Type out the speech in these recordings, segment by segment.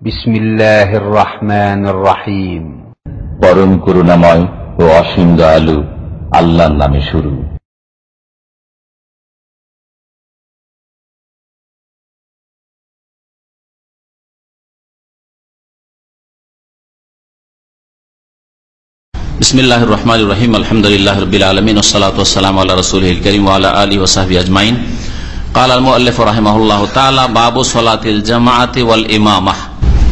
بسم الله الرحمن الرحيم পরম করুণাময় ও অসীম দয়ালু আল্লাহর নামে শুরু بسم الله الرحمن الرحيم الحمد لله رب العالمين والصلاة والسلام على رسوله الكريم وعلى آله وصحبه أجمعين قال المؤلف رحمه الله تعالى باب صلاة الجماعة والإمامة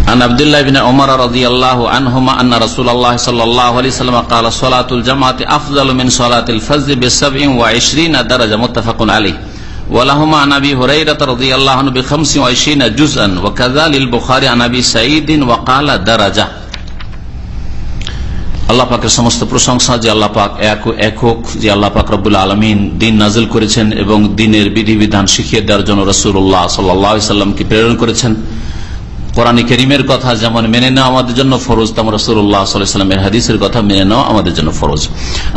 عن عبد الله بن عمر رضي الله عنهما أن رسول الله صلى الله عليه وسلم قال صلاة الجماعة أفضل من صلاة الفجر بسبع وعشرين درجة متفق عليه ولهما عن ابي هريره رضي الله عنه بخمس وعشرين جزءا وكذا للبخاري عن ابي سعيد وقال درجه আল্লাহ পাকের সমস্ত প্রশংসা যে আল্লাহ পাক এক একক যে আল্লাহ পাক রব্বুল আলমিন দিন নাজিল করেছেন এবং দিনের বিধিবিধান শিখিয়ে দেওয়ার জন্য রসুল্লাহ সাল্লামকে প্রেরণ করেছেন কোরআন করিমের কথা যেমন মেনে নেওয়া আমাদের জন্য ফরজ, তেমন রসুল্লাহ সাল্লামের হাদিসের কথা মেনে নেওয়া আমাদের জন্য ফরজ।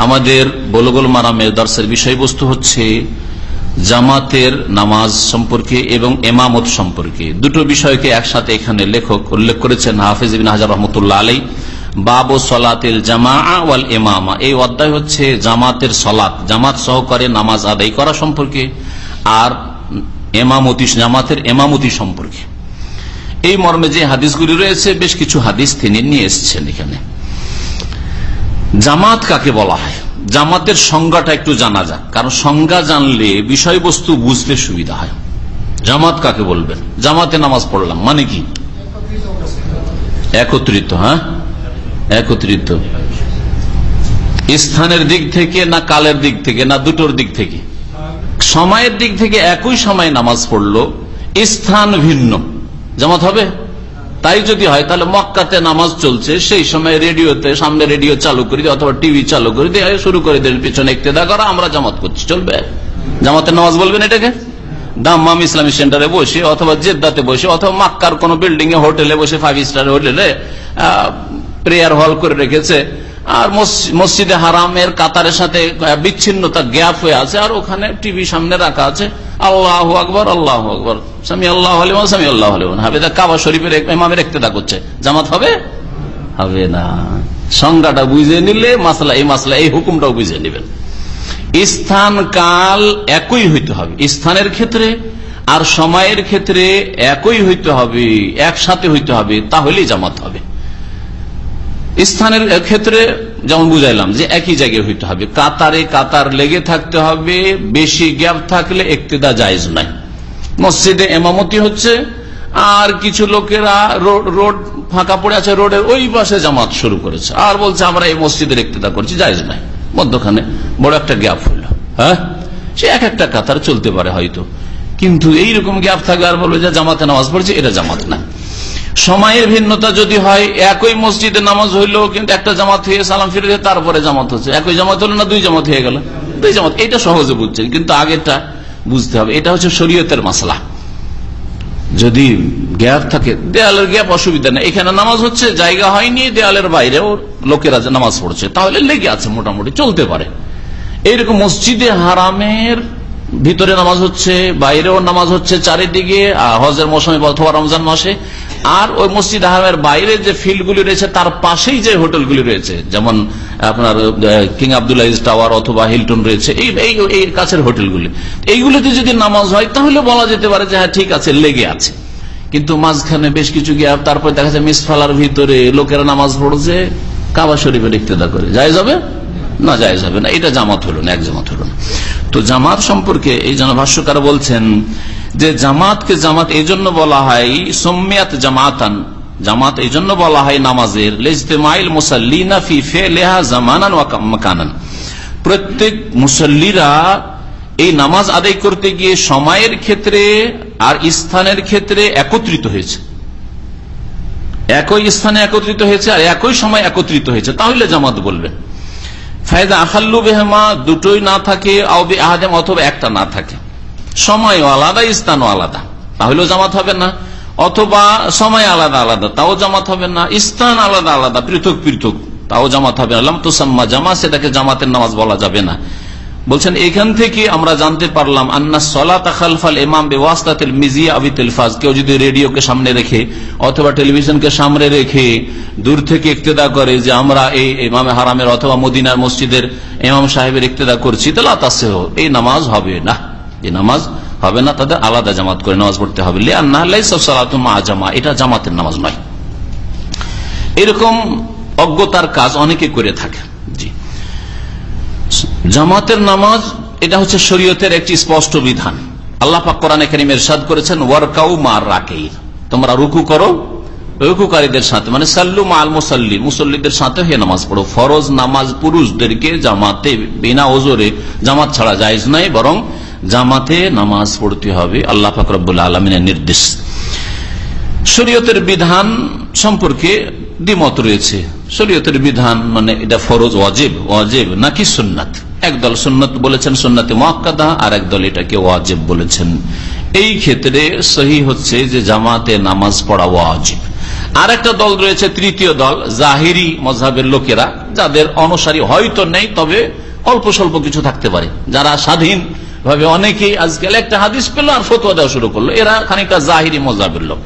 আমাদের বলগোল মারামের দর্শের বিষয়বস্তু হচ্ছে জামাতের নামাজ সম্পর্কে এবং এমামত সম্পর্কে। দুটো বিষয়কে একসাথে এখানে লেখক উল্লেখ করেছেন হাফিজ ইবিন হাজার রহমতুল্লাহ আলাই বাবু সলাতের জামা ওয়াল এমামা এই অধ্যায় হচ্ছে জামাতের সলাত জামাত সহকারে নামাজ আদায় করা সম্পর্কে আর এমামতি, জামাতের এমামতি সম্পর্কে। এই মর্মে যে হাদিসগুলি রয়েছে, বেশ কিছু হাদিস তিনি নিয়ে এসছেন এখানে। জামাত কাকে বলা হয়? জামাতের সংজ্ঞাটা একটু জানা যাক, কারণ সংজ্ঞা জানলে বিষয়বস্তু বুঝতে সুবিধা হয়। জামাত কাকে বলবেন? জামাতে নামাজ পড়লাম মানে কি? একত্রিত হ্যাঁ? একত্রিত। স্থানের দিক থেকে না কালের দিক থেকে না দুটোর দিক থেকে? সময়ের দিক থেকে একই সময় নামাজ পড়ল, স্থান ভিন্ন। জামাত হবে? তাই যদি হয়, তাহলে মক্কাতে নামাজ চলছে, সেই সময় রেডিওতে, সামনে রেডিও চালু করে দিয়ে অথবা টিভি চালু করে দিয়ে শুরু করে দেন, পিছনে একতেদা করা, আমরা জামাত করছি, চলবে? জামাতের নামাজ বলবেন এটাকে? দাম্মাম ইসলামী সেন্টারে বসে, অথবা জেদ্দাতে বসে, অথবা মাক্কার কোন বিল্ডিং এ, হোটেলে বসে ফাইভ স্টার হোটেলে প্রেয়ার হল করে রেখেছে আর মসজিদে হারামের কাতারের সাথে বিচ্ছিন্নতা গ্যাপ হয়ে আছে, আর ওখানে টিভি সামনে রাখা আছে, আল্লাহ আকবর আল্লাহ আকবর। স্বামী আল্লাহ আলিমান স্বামী আল্লাহ আলিমান। হাবেদা কাবা শরীফের ইমামের একতেদা করছে। জামাত হবে? হবে না। সংজ্ঞাটা বুঝে নিলে মাসলা, এই মাসলা, এই হুকুমটাও বুঝে নেবেন। স্থান কাল একই হইতে হবে। স্থানের ক্ষেত্রে আর সময়ের ক্ষেত্রে একই হইতে হবে, একসাথে হইতে হবে, তাহলেই জামাত হবে। স্থানের ক্ষেত্রে যেমন বুঝাইলাম যে একই জায়গায় হইতে হবে। কাতারে কাতার লেগে থাকতে হবে, বেশি গ্যাপ থাকলে একতেদা জায়জ নাই। মসজিদে এমামতি হচ্ছে, আর কিছু লোকেরা রোড ফাঁকা পড়ে আছে, রোডের ওই পাশে জামাত শুরু করেছে। আর বলছে, আমরা এই মসজিদের একতেদা করছি, জায়জ নাই। মধ্যখানে বড় একটা গ্যাপ হইল। হ্যাঁ? সে এক একটা কাতার চলতে পারে হয়তো। কিন্তু এইরকম গ্যাপ থাকলে আর বলবে যে জামাতে নামাজ পড়ছে, এটা জামাত না সময়ের ভিন্নতা যদি হয়, একই মসজিদে নামাজ হইল কিন্তু একটা জামাত হয়ে সালাম ফিরে তারপরে জামাত হচ্ছে। একই জামাত হলো না দুই জামাত হয়ে গেল? দুই জামাত। এটা সহজে বুঝছেন, কিন্তু আগেটা বুঝতে হবে। এটা হচ্ছে শরীয়তের মাসলা। যদি গ্যাপ থাকে, দেয়ালের গ্যাপ অসুবিধা নেই। এখানে নামাজ হচ্ছে, জায়গা হয়নি, দেয়ালের বাইরেও লোকেরা নামাজ পড়ছে, তাহলে লেগে আছে মোটামুটি, চলতে পারে। এইরকম মসজিদে হারামের ভিতরে নামাজ হচ্ছে, বাইরেও নামাজ হচ্ছে চারিদিকে হজের মৌসুমে অথবা রমজান মাসে আর ওই মসজিদ আহমের বাইরে যে ফিল্ডগুলি রয়েছে, তার পাশেই যে হোটেলগুলি রয়েছে, যেমন আপনার কিং আবদুল্লাহ টাওয়ার অথবা হিলটন রয়েছে, এই এই কাছের হোটেলগুলি। এইগুলিতে যদি নামাজ হয়, তাহলে বলা যেতে পারে যে হ্যাঁ ঠিক আছে, লেগে আছে। কিন্তু মাঝখানে বেশ কিছু গ্যাপ তারপরে দেখা যায় মিসফালার ভিতরে লোকেরা নামাজ পড়ছে, কাবা শরীফের ইক্তেদা করে। যাই যাবে না যায় যাবে না। এটা জামাত হলো না, এক জামাত হলো না। তো জামাত সম্পর্কে এই জন্য ভাষ্যকার বলছেন যে জামাতকে জামাত এই জন্য বলা হয় সোমিয়াত জামাতান। জামাত এই জন্য বলা হয় নামাজের। লেজতেমাইল মুসাল্লিনা ফি ফে লেহা জামানান প্রত্যেক মুসল্লিরা এই নামাজ আদায় করতে গিয়ে সময়ের ক্ষেত্রে আর স্থানের ক্ষেত্রে একত্রিত হয়েছে। একই স্থানে একত্রিত হয়েছে আর একই সময় একত্রিত হয়েছে। তাহলে জামাত বলবেন ফায়দা আখাল্লু বেহমা, দুটোই না থাকে আহাদেম, অথবা একটা না থাকে। সময় আলাদা, স্থানও আলাদা। তাহলেও জামাত হবে না। অথবা সময় আলাদা আলাদা। তাও জামাত হবে না। স্থান আলাদা আলাদা। পৃথক পৃথক। তাও জামাত হবে সাম্মা জামা সেটাকে জামাতের নামাজ বলা যাবে না। বলছেন, এখান থেকে আমরা জানতে পারলাম আন্না সলাত খালফাল ইমাম বেওয়াস্তাতিল মিজিয়া আবি তেলফাজ কেউ যদি রেডিওকে সামনে রেখে অথবা টেলিভিশনকে সামনে রেখে দূর থেকে ইক্তেদা করে যে আমরা এই ইমামে হারামের অথবা মদিনার মসজিদের ইমাম সাহেবের ইক্তেদা করছি, তাহলে তাসেহ এই নামাজ হবে না। এই নামাজ হবে না, তাদের আলাদা জামাত করে নামাজ পড়তে হবে। জামা, এটা জামাতের নামাজ নয়। এরকম অজ্ঞতার কাজ অনেকে করে থাকে। জি। জামাতের নামাজ, এটা হচ্ছে শরীয়তের একটি স্পষ্ট বিধান। আল্লাহ পাক কোরআন এখানে এরশাদ করেছেন, ওয়ার্কাউ মার রাকেই তোমরা রুকু করো, রুকুকারীদের সাথে মানে সাল্লু মাল মুসল্লি, মুসল্লিদের সাথে হে নামাজ পড়ো। ফরজ নামাজ পুরুষদেরকে জামাতে বিনা ওজোরে জামাত ছাড়া যায় নাই বরং জামাতে নামাজ পড়তে হবে, আল্লাহ ফাকরুল আলমিনের নির্দেশ। শরীয়তের বিধান সম্পর্কে দ্বিমত রয়েছে। শরীয়তের বিধান মানে এটা ফরজ, ওয়াজেব ওয়াজেব নাকি সুন্নাত? একদল সুন্নত বলেছেন, সুন্নাতে মহাক্কাদা আর একদল এটাকে ওয়াজেব বলেছেন। এই ক্ষেত্রে সহি হচ্ছে যে জামাতে নামাজ পড়া ওয়াজিব। আর একটা দল রয়েছে, তৃতীয় দল, জাহিরি মজাবের লোকেরা, যাদের অনুসারী হয়তো নেই, তবে অল্প স্বল্প কিছু থাকতে পারে। যারা স্বাধীন ভাবে অনেকেই আজকাল একটা হাদিস পেল আর ফতুয়া দেওয়া শুরু করল। এরা খানিকটা জাহিরি মজাবের লোক।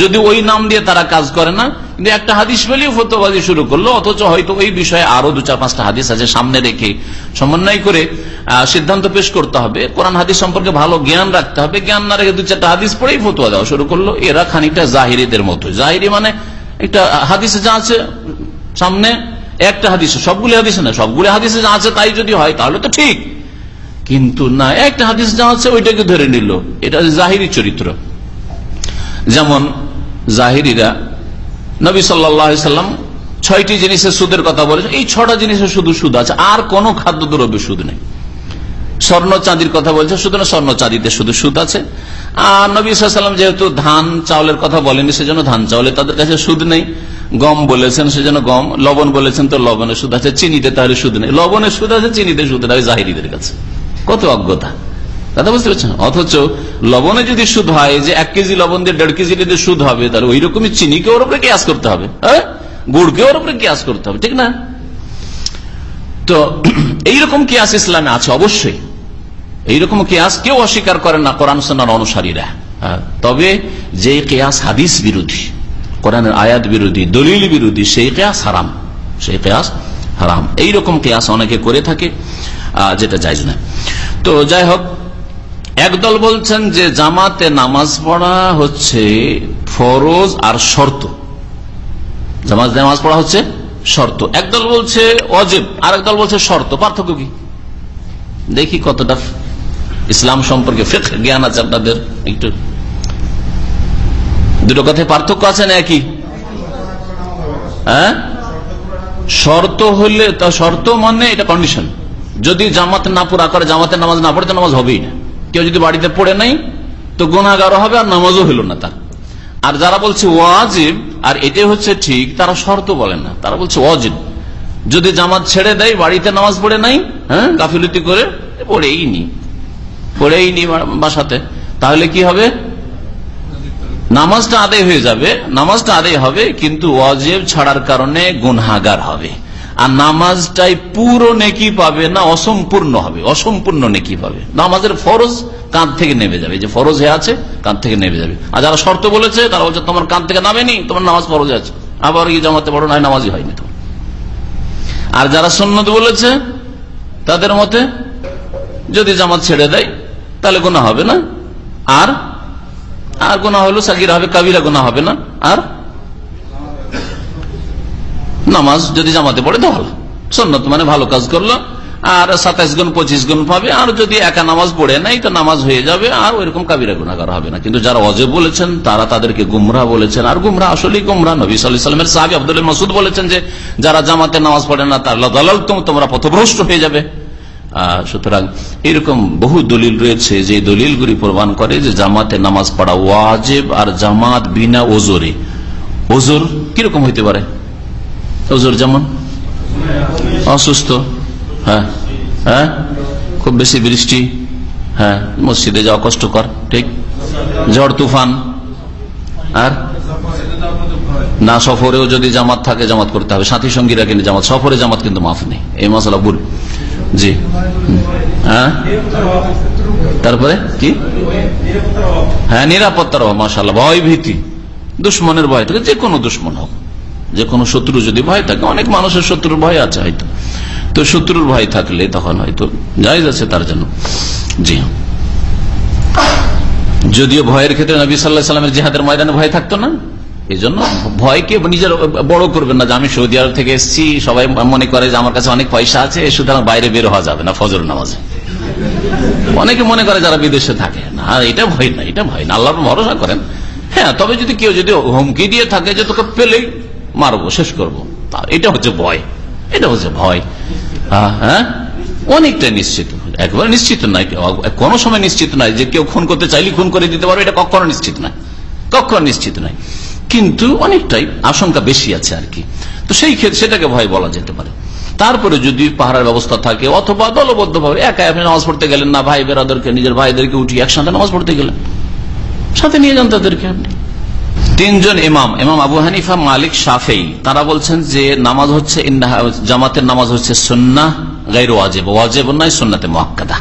যদি ওই নাম দিয়ে তারা কাজ করে না, কিন্তু একটা হাদিস পেলেও ফতোবাজি শুরু করল, অথচ হয়তো ওই বিষয়ে আরও দু, চার, পাঁচটা হাদিস আছে সামনে রেখে সমন্বয় করে সিদ্ধান্ত পেশ করতে হবে। কোরআন হাদিস সম্পর্কে ভালো জ্ঞান রাখতে হবে। জ্ঞান না রেখে দু, চারটা হাদিস পড়েই ফতোয়া দেওয়া শুরু করল। এরা খানিকটা জাহিরিদের মতো। জাহিরি মানে একটা হাদিসে যা আছে সামনে, একটা হাদিসে। সবগুলি হাদিসে না, সবগুলি হাদিসে যা আছে তাই যদি হয়, তাহলে তো ঠিক। কিন্তু না, একটা হাদিস যা আছে ওইটাকে ধরে নিল। এটা জাহিরি চরিত্র। যেমন জাহিরিরা নবী সাল্লাম ছয়টি জিনিসের সুদের কথা বলেছে এই ছটা জিনিসের শুধু সুদ আছে, আর কোন খাদ্য দ্রব্যের সুদ নেই। স্বর্ণ চাঁদির কথা বলছে শুধু না স্বর্ণ চাঁদিতে শুধু সুদ আছে। আর নবী সাল্লাম যেহেতু ধান চাউলের কথা বলেনি সেজন্য ধান চাউলে তাদের কাছে সুদ নেই। গম বলেছেন, সেজন্য গম। লবণ বলেছেন, তো লবণের সুদ আছে। চিনিতে তাহলে সুদ নেই। লবণের সুদ আছে, চিনিতে সুদ নেই জাহিরিদের কাছে। কত অজ্ঞতা? দাদা বুঝতে পারছেন? অথচ লবণে যদি সুদ হয়, যে এক কেজি লবণ দিয়ে দেড় কেজি যদি সুদ হবে, তাহলে ওই রকমই চিনিকে ওর উপরে কেয়াস করতে হবে হ্যাঁ? গুড়কে ওর উপরে কেয়াস করতে হবে, ঠিক না? তো এইরকম কেয়াস ইসলামে আছে অবশ্যই। এইরকম কেয়াস কেউ অস্বীকার করেন না কোরআন সোনার অনুসারীরা। তবে যে কেয়াস হাদিস বিরোধী, কোরআনের আয়াত বিরোধী, দলিল বিরোধী, সেই কেয়াস হারাম। সেই কেয়াস হারাম। এইরকম কেয়াস অনেকে করে থাকে। যেটা যাইজ না তো যাই হোক একদল বলছেন যে জামাতে নামাজ পড়া হচ্ছে ফরজ আর শর্ত। জামাত নামাজ পড়া হচ্ছে শর্ত। একদল বলছে অজেব আর একদল বলছে শর্ত। পার্থক্য কি? দেখি কতটা ইসলাম সম্পর্কে ফেক জ্ঞান আছে আপনাদের একটু। দুটো কথায় পার্থক্য আছে না একই? হ্যাঁ? শর্ত হলে, তা শর্ত মানে এটা কন্ডিশন যদি জামাত না পুরা করে, জামাতের নামাজ না পড়ে তো নামাজ হবেই না। কেউ যদি বাড়িতে পড়ে নাই, তো গোনাগারও হবে আর নামাজও হইল না তার। আর যারা বলছে ওয়াজিব, আর এটাই হচ্ছে ঠিক, তারা শর্ত বলে না। তারা বলছে ওয়াজিব। যদি জামাত ছেড়ে দেয়, বাড়িতে নামাজ পড়ে নাই হ্যাঁ গাফিলতি করে, পড়েই নি। পড়েই নি বাসাতে। তাহলে কি হবে? নামাজটা আদায় হয়ে যাবে, নামাজটা আদায় হবে, কিন্তু ওয়াজেব ছাড়ার কারণে গুনহাগার হবে। আর নামাজটাই পুরো নেকি পাবে, না অসম্পূর্ণ হবে, অসম্পূর্ণ নেকি পাবে। নামাজের ফরজ কাঁধ থেকে নেমে যাবে যে ফরজ হয়ে আছে, কাঁধ থেকে নেমে যাবে। আর যারা শর্ত বলেছে, তারা বলছে, তোমার কাঁধ থেকে নামেনি, তোমার নামাজ ফরজ আছে। আবার গিয়ে জমাতে বড় নয় নামাজই হয়নি তো আর যারা সন্ন্যত বলেছে, তাদের মতে, যদি জামাত ছেড়ে দেয়, তাহলে গোনা হবে না। আর আর গোনা হলো সাকিরা হবে, কাবিরা গোনা হবে না। আর নামাজ যদি জামাতে পড়ে তো ভালো। সন্ন্যত মানে ভালো কাজ করল, আর সাতাইশ গুণ, পঁচিশ গুণ পাবে, আর যদি একা নামাজ পড়ে নাই তো নামাজ হয়ে যাবে, আর ওইরকম কাবিরা গুণাগার হবে না। কিন্তু যারা অজে বলেছেন, তারা তাদেরকে গুমরা বলেছেন। আর গুমরা আসলেই গুমরা। নবী সাল্লামের সাহাবি আব্দুল মাসুদ বলেছেন যে, যারা জামাতে নামাজ পড়ে না, তার দলাল তোমরা পথভ্রষ্ট হয়ে যাবে। সুতরাং এরকম বহু দলিল রয়েছে যে দলিলগুলি প্রমাণ করে যে জামাতে নামাজ পড়া ওয়াজেব আর জামাত বিনা ওজোরে। ওজোর কীরকম হইতে পারে? ওজোর যেমন অসুস্থ হ্যাঁ হ্যাঁ খুব বেশি বৃষ্টি হ্যাঁ মসজিদে যাওয়া কষ্টকর, ঠিক? ঝড় তুফান, আর? না, সফরেও যদি জামাত থাকে, জামাত করতে হবে। সাথী সঙ্গীরা কিন্তু জামাত, সফরে জামাত কিন্তু মাফ নেই। এই মশলা ভুল। জি। হ্যাঁ? তারপরে কি? হ্যাঁ নিরাপত্তার অভাব মাসাল্লাহ ভয় ভীতি, দুশ্মনের ভয় থেকে যে কোনো দুশ্মন হোক। যে কোনো শত্রু যদি ভয় থাকে, অনেক মানুষের শত্রুর ভয় আছে হয়তো। তো শত্রুর ভয় থাকলে তখন হয়তো যাই আছে তার জন্য। জি যদিও ভয়ের ক্ষেত্রে নবী সাল্লাহ সাল্লামের জেহাদের ময়দানে ভয় থাকতো না এই জন্য ভয়কে নিজের বড় করবেন না যে আমি সৌদি আরব থেকে এসেছি, সবাই মনে করে যে আমার কাছে অনেক পয়সা আছে, সুতরাং বাইরে বের হওয়া যাবে না ফজর নামাজে। অনেকে মনে করে যারা বিদেশে থাকে, না, এটা ভয় না, এটা ভয় না, আল্লাহর ভরসা করেন। হ্যাঁ তবে যদি কেউ যদি হুমকি দিয়ে থাকে যে তোকে পেলেই মারবো, শেষ করব। এটা হচ্ছে ভয়। এটা হচ্ছে ভয়। হ্যাঁ? অনেকটা নিশ্চিত। একবারে নিশ্চিত নয় কোন সময় নিশ্চিত নয় যে কেউ খুন করতে চাইলে খুন করে দিতে পারবে, এটা কখনো নিশ্চিত নয়। কখনো নিশ্চিত নয়। কিন্তু অনেকটাই আশঙ্কা বেশি আছে আর কি। তো সেই ক্ষেত্রে সেটাকে ভয় বলা যেতে পারে। তারপরে যদি পাহাড়ের ব্যবস্থা থাকে, অথবা দলবদ্ধ ভাবে একা আপনি নামাজ পড়তে গেলেন না ভাই বেরাদেরকে নিজের ভাইদেরকে উঠিয়ে একসাথে নামাজ পড়তে গেলেন। সাথে নিয়ে যান তাদেরকে আপনি। তিনজন ইমাম ইমাম আবু হানিফা, মালিক সাফেই তারা বলছেন যে নামাজ হচ্ছে জামাতের নামাজ হচ্ছে সন্না গাইর ওয়াজেব। ওয়াজেব নয়, সন্নাতে মহাক্কাদা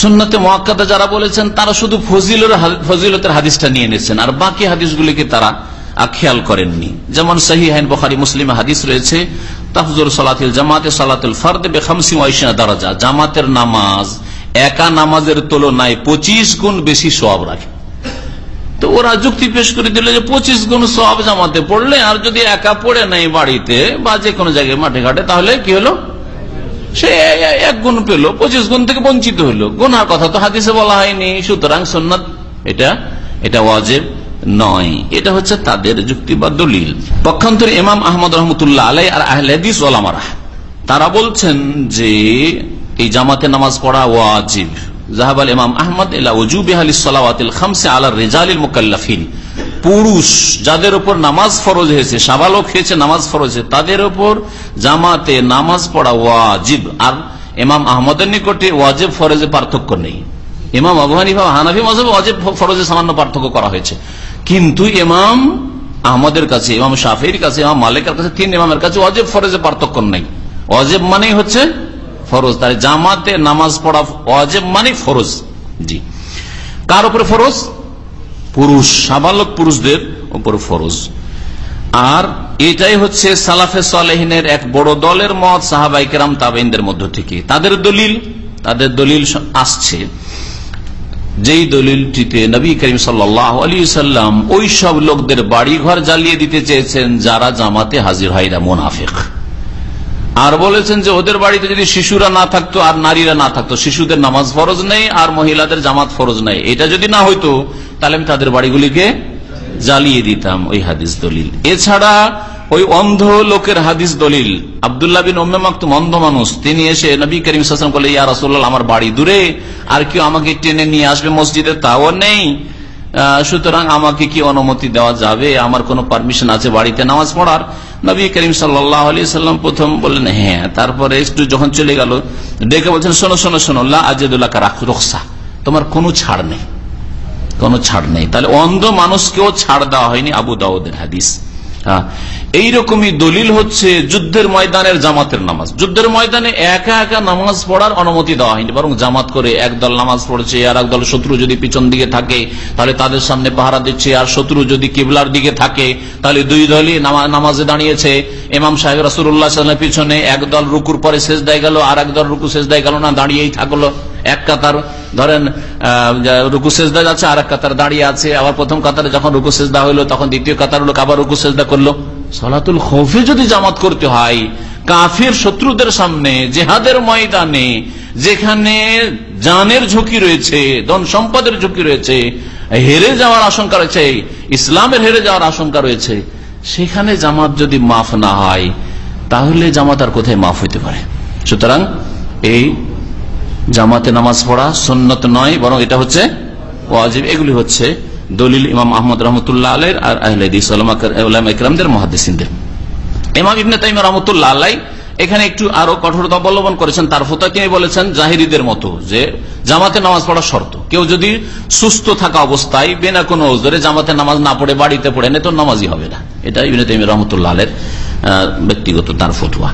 সুন্নতে মহাক্কাদা যারা বলেছেন, তারা শুধু ফজিলের ফজিলতের হাদিসটা নিয়ে নিয়েছেন। আর বাকি হাদিসগুলিকে তারা খেয়াল করেননি। যেমন সহি হাইন বখারি, মুসলিম হাদিস রয়েছে, তাফজুর সালাতিল জামাতে সালাতুল ফারদে বেখামসি ওয়াইশিনা দারাজা। জামাতের নামাজ একা নামাজের তুলনায় পঁচিশ গুণ বেশি সব রাখে। তো ওরা যুক্তি পেশ করে দিল যে পঁচিশ গুণ সব জামাতে পড়লে আর যদি একা পড়ে নাই বাড়িতে বা যে কোনো জায়গায় মাঠে ঘাটে, তাহলে কি হলো? সে এক গুণ পেল, পঁচিশ গুণ থেকে বঞ্চিত হইল গুনার কথা তো হাদিসে বলা হয়নি। সুতরাং সন্ন্যত এটা এটা ওয়াজেব নয়। এটা হচ্ছে তাদের যুক্তি বা দলিল। পক্ষান্তরে ইমাম আহমদ রহমতুল্লাহ আলাই আর আহলেদিস তারা বলছেন যে এই জামাতে নামাজ পড়া ওয়াজিব। জাহাবাল ইমাম আহমদ মুকাল্লাফিন। পুরুষ যাদের উপর নামাজ ফরজ হয়েছে, সাবালক হয়েছে, নামাজ ফরজ হয়েছে, তাদের উপর জামাতে নামাজ পড়া ওয়াজিব। আর ইমাম আহমদের নিকটে ওয়াজিব ফরজে পার্থক্য নেই। ইমাম আবু হানিফা মজাব ওয়াজিব ফরজে সামান্য পার্থক্য করা হয়েছে। কিন্তু ইমাম আহমদের কাছে, ইমাম শাফির কাছে, ইমাম মালিকের কাছে, তিন ইমামের কাছে অজেব ফরজে পার্থক্য নেই। অজেব মানেই হচ্ছে ফরজ, তার জামাতে নামাজ পড়া অজেব মানে ফরজ, জি। কার উপরে ফরজ? পুরুষ, সাবালক পুরুষদের উপর ফরজ। আর এটাই হচ্ছে সালাফে সালেহিনের এক বড় দলের মত সাহাবাইকেরাম তাবেইনদের মধ্য থেকে। তাদের দলিল তাদের দলিল আসছে। যেই দলিলটিতে নবী করিম সাল্লাম ওই সব লোকদের বাড়ি ঘর জ্বালিয়ে দিতে চেয়েছেন, যারা জামাতে হাজির হয় মোনাফেক। আর বলেছেন যে ওদের বাড়িতে যদি শিশুরা না থাকতো আর নারীরা না থাকতো, শিশুদের নামাজ ফরজ নেই আর মহিলাদের জামাত ফরজ নেই। এটা যদি না হইতো, তাহলে আমি তাদের বাড়িগুলিকে জ্বালিয়ে দিতাম, ওই হাদিস দলিল। এছাড়া ওই অন্ধ লোকের হাদিস দলিল, আবদুল্লাহ বিন ওম্মে অন্ধ মানুষ, তিনি এসে নবী করিম সাসম বলে ইয়া রাসুল্লাহ আমার বাড়ি দূরে, আর কেউ আমাকে টেনে নিয়ে আসবে মসজিদে, তাও নেই। সুতরাং আমাকে কি অনুমতি দেওয়া যাবে? আমার কোনো পারমিশন আছে বাড়িতে নামাজ পড়ার? নবী করিম সাল্লাম প্রথম বললেন হ্যাঁ। তারপরে একটু যখন চলে গেল, ডেকে বলছেন, শোনো শোনো শোনো আজদুল্লাহ রক্সা তোমার কোনো ছাড় নেই। কোনো ছাড় নেই। তাহলে অন্ধ মানুষকেও ছাড় দেওয়া হয়নি আবু দাউদের হাদিস। এইরকমই দলিল হচ্ছে যুদ্ধের ময়দানের জামাতের নামাজ। যুদ্ধের ময়দানে একা একা নামাজ পড়ার অনুমতি দেওয়া হয়নি, বরং জামাত করে একদল নামাজ পড়ছে আর একদল শত্রু যদি পিছন দিকে থাকে, তাহলে তাদের সামনে পাহারা দিচ্ছে। আর শত্রু যদি কিবলার দিকে থাকে, তাহলে দুই দলই নামাজে দাঁড়িয়েছে। এমাম সাহেব রাসুল্লাহ পিছনে একদল রুকুর পরে শেষ দেয় গেল, আর একদল রুকু শেষ দেয় গেল না, দাঁড়িয়েই থাকল। এক কাতার, ধরেন রুকু সেজদা যাচ্ছে আর এক কাতার দাঁড়িয়ে আছে। আবার প্রথম কাতারে যখন রুকু সেজদা হইল, তখন দ্বিতীয় কাতার লোক আবার রুকু সেজদা করল। সলাতুল খৌফে যদি জামাত করতে হয়, কাফের শত্রুদের সামনে, জেহাদের ময়দানে, যেখানে জানের ঝুঁকি রয়েছে, ধন সম্পদের ঝুঁকি রয়েছে, হেরে যাওয়ার আশঙ্কা রয়েছে, ইসলামের হেরে যাওয়ার আশঙ্কা রয়েছে, সেখানে জামাত যদি মাফ না হয়, তাহলে জামাত আর কোথায় মাফ হইতে পারে? সুতরাং এই জামাতে নামাজ পড়া সন্নত নয়, বরং এটা হচ্ছে ওয়াজিব। এগুলি হচ্ছে দলিল ইমাম আহমদ রহমতুল্লাহ আলের আর আহলামদের মহাদিসিনদের ইমাম ইবনে তাইম রহমতুল্লাহ আল্লাহ এখানে একটু আরও কঠোরতা অবলম্বন করেছেন। তার ফোতা তিনি বলেছেন জাহিরিদের মতো যে জামাতে নামাজ পড়া শর্ত। কেউ যদি সুস্থ থাকা অবস্থায় বিনা কোনো ওজরে জামাতে নামাজ না পড়ে, বাড়িতে পড়ে নেই তো নামাজই হবে না। এটা ইবিন তাইম রহমতুল্লাহ আলের ব্যক্তিগত তার ফতুয়া।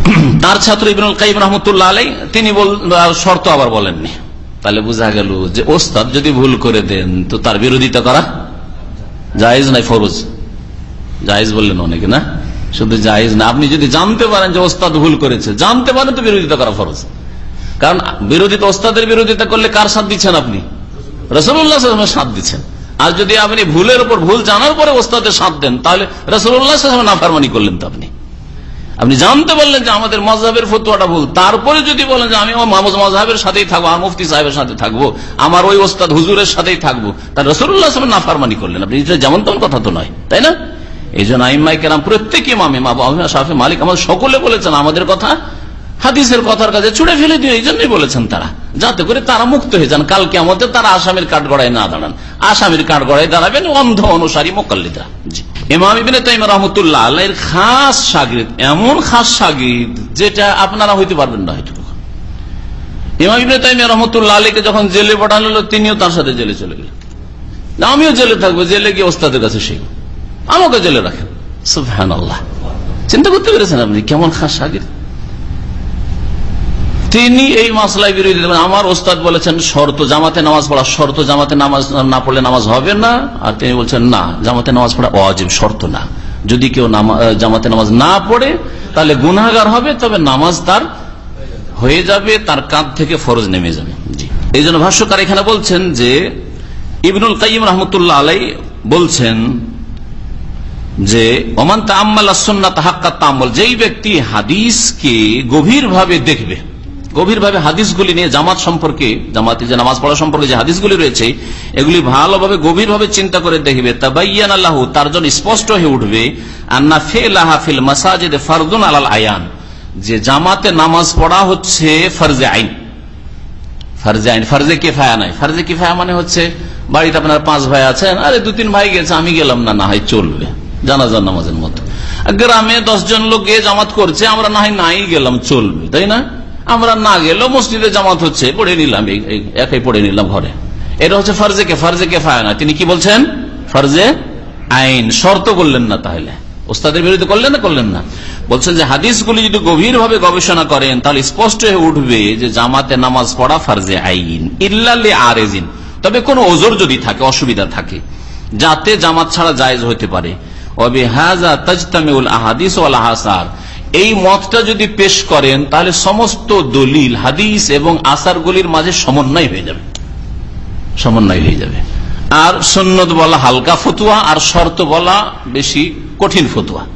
তার ছাত্র ইবনুল কাইম রহমতুল্লাহ আলাই তিনি শর্ত আবার বলেননি। তাহলে বোঝা গেল যে ওস্তাদ যদি ভুল করে দেন, তো তার বিরোধিতা করা জায়েজ নাই ফরজ। জায়েজ বললেন অনেকে, না? শুধু জায়েজ না। আপনি যদি জানতে পারেন যে ওস্তাদ ভুল করেছে, জানতে পারেন তো বিরোধিতা করা ফরজ। কারণ বিরোধিতা ওস্তাদের বিরোধিতা করলে কার সাথ দিচ্ছেন আপনি? রসুল্লাহ সাথ দিচ্ছেন। আর যদি আপনি ভুলের উপর ভুল জানার পরে ওস্তাদের সাথ দেন, তাহলে রসুল্লাহ নাফারমানি করলেন তো আপনি। আপনি জানতে বললেন যে আমাদের মজাবের ফতুয়াটা ভুল। তারপরে যদি বলেন যে আমি মজাহের সাথেই থাকব, আর মুফতি সাহেবের সাথে থাকব, আমার ওই ওস্তাদ হুজুরের সাথেই থাকব তার রসুল্লাহ সাহেব নাফারমানি করলেন। আপনি যেমন তেমন কথা তো নয়, তাই না? এই জন্য কেরাম, প্রত্যেক ইমামে, মা বাবা শাহে মালিক আমাদের সকলে বলেছেন আমাদের কথা, হাদিসের কথার কাছে ছুড়ে ফেলে দিয়ে এই জন্যই বলেছেন তারা। যাতে করে তারা মুক্ত হয়ে যান। কালকে আমাদের তারা আসামের কাঠ গড়ায় না দাঁড়ান। আসামের কাঠ গড়ায় দাঁড়াবেন অন্ধ, অনুসারী, মোকাল্লিদরা। ইমাম ইবিনে তাইম রহমতুল্লাহ আল্লাহর খাস সাগরিদ এমন খাস সাগরিদ যেটা আপনারা হইতে পারবেন না হয়তো। ইমাম ইবিনে তাইম রহমতুল্লাহ আলীকে যখন জেলে পাঠানো তিনিও তার সাথে জেলে চলে গেলেন। আমিও জেলে থাকব, জেলে গিয়ে ওস্তাদের কাছে শিখব আমাকে জেলে রাখেন। সুফহান আল্লাহ চিন্তা করতে পেরেছেন আপনি, কেমন খাস সাগরিদ তিনি এই মাসলায় বিরোধী আমার ওস্তাদ বলেছেন, শর্ত, জামাতে নামাজ পড়া শর্ত, জামাতে নামাজ না পড়লে নামাজ হবে না। আর তিনি বলছেন, না, জামাতে নামাজ পড়া অজীব শর্ত না। যদি কেউ জামাতে নামাজ না পড়ে, তাহলে গুনাগার হবে, তবে নামাজ তার হয়ে যাবে, তার কাঁধ থেকে ফরজ নেমে যাবে। এই জন্য ভাষ্যকার এখানে বলছেন যে, ইবনুল কাইম রহমতুল্লাহ আলাই বলছেন যে, ওমান তাম্মাল সুন্নাত হাক্কা তাম্মল যেই ব্যক্তি হাদিসকে গভীরভাবে দেখবে গভীরভাবে হাদিসগুলি নিয়ে, জামাত সম্পর্কে, জামাতে যে নামাজ পড়া সম্পর্কে যে হাদিসগুলি রয়েছে, এগুলি ভালোভাবে, গভীরভাবে চিন্তা করে দেখবে। তাবাইয়ান আল্লাহ তার জন্য স্পষ্ট হয়ে উঠবে, আন্না ফেলাহা ফিল মাসাজিদ ফারদুন আলাল আয়ান। যে জামাতে নামাজ পড়া হচ্ছে ফরজে আইন। ফার্জে আইন, ফার্জে কিফায়া নাই ফার্জে কিফায়া মানে হচ্ছে, বাড়িতে আপনার পাঁচ ভাই আছেন, আরে দু তিন ভাই গেছে, আমি গেলাম, না না, হয় চলবে, জানাজার নামাজের মতো। গ্রামে দশজন লোক গিয়ে জামাত করছে, আমরা না হয় নাই গেলাম, চলবে, তাই না? আমরা না গেলেও মসজিদে জামাত হচ্ছে, পড়ে নিলাম একাই পড়ে নিলাম ঘরে। এটা হচ্ছে ফার্জে কে ফার্জে কে ফায়া না তিনি কি বলছেন? ফার্জে আইন। শর্ত করলেন না তাহলে। ওস্তাদের বিরুদ্ধে করলেন না করলেন না। বলছেন যে হাদিসগুলি যদি গভীরভাবে গবেষণা করেন, তাহলে স্পষ্ট হয়ে উঠবে যে জামাতে নামাজ পড়া ফার্জে আইন। ইল্লাল্লি আরেজিন। তবে কোন ওজোর যদি থাকে, অসুবিধা থাকে, যাতে জামাত ছাড়া জায়েজ হতে পারে। অবিহাজা তাজতামিউল আহাদিস ওয়াল আহাসার। এই মতটা যদি পেশ করেন, তাহলে সমস্ত দলিল, হাদিস এবং আসারগুলির মাঝে সমন্বয় হয়ে যাবে। সমন্বয় হয়ে যাবে। আর সন্ন্যত বলা হালকা ফতুয়া, আর শর্ত বলা বেশি কঠিন ফতুয়া।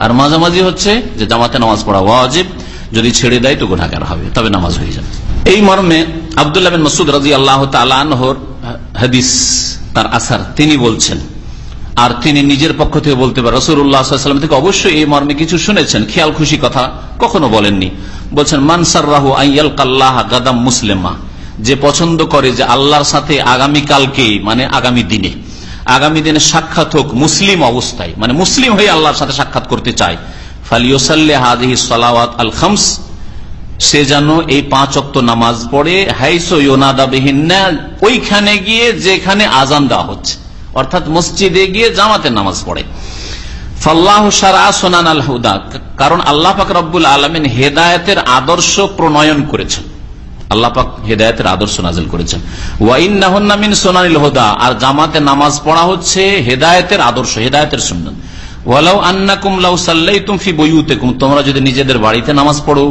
আর মাঝামাঝি হচ্ছে যে জামাতে নামাজ পড়া ওয়াজিব, যদি ছেড়ে দেয় তো গুণাকার হবে, তবে নামাজ হয়ে যাবে। এই মর্মে আবদুল্লাহ মসুদ রাজি আল্লাহ তালাহর হাদিস, তার আসার, তিনি বলছেন আর তিনি নিজের পক্ষ থেকে বলতে পারেন রসুল্লাহাম থেকে অবশ্যই এই মর্মে কিছু শুনেছেন, খেয়াল খুশি কথা, কখনো বলেননি। বলছেন মানসার রাহু আইয়াল কাল্লাহ গাদাম মুসলিমা যে পছন্দ করে যে আল্লাহর সাথে আগামী কালকে মানে আগামী দিনে আগামী দিনে সাক্ষাৎ হোক মুসলিম অবস্থায় মানে মুসলিম হয়ে আল্লাহর সাথে সাক্ষাৎ করতে চায়। ফালিওসাল্লে সালাওয়াত সে যেন এই পাঁচ অক্ত নামাজ পড়ে, হাইসো ইনাদা ইয়োনাদাবিহীনা ওইখানে গিয়ে যেখানে আজান দেওয়া হচ্ছে। অর্থাৎ মসজিদে গিয়ে জামাতে নামাজ পড়ে। ফাল্লাহ সোনান আল হুদা, কারণ আল্লাহ পাক রব্বুল আলমিন হেদায়তের আদর্শ প্রণয়ন করেছেন। আল্লাহ হেদায়তের আদর্শ নাজিল করেছেন। ওয়াইন সোনানিল হুদা, আর জামাতে নামাজ পড়া হচ্ছে হেদায়তের আদর্শ, হেদায়তের সুন্নত। ওয়ালাউ আন্নাকুম লাউ সাল্লাইতুম ফি বুয়ুতিকুম, তোমরা যদি নিজেদের বাড়িতে নামাজ পড়ো,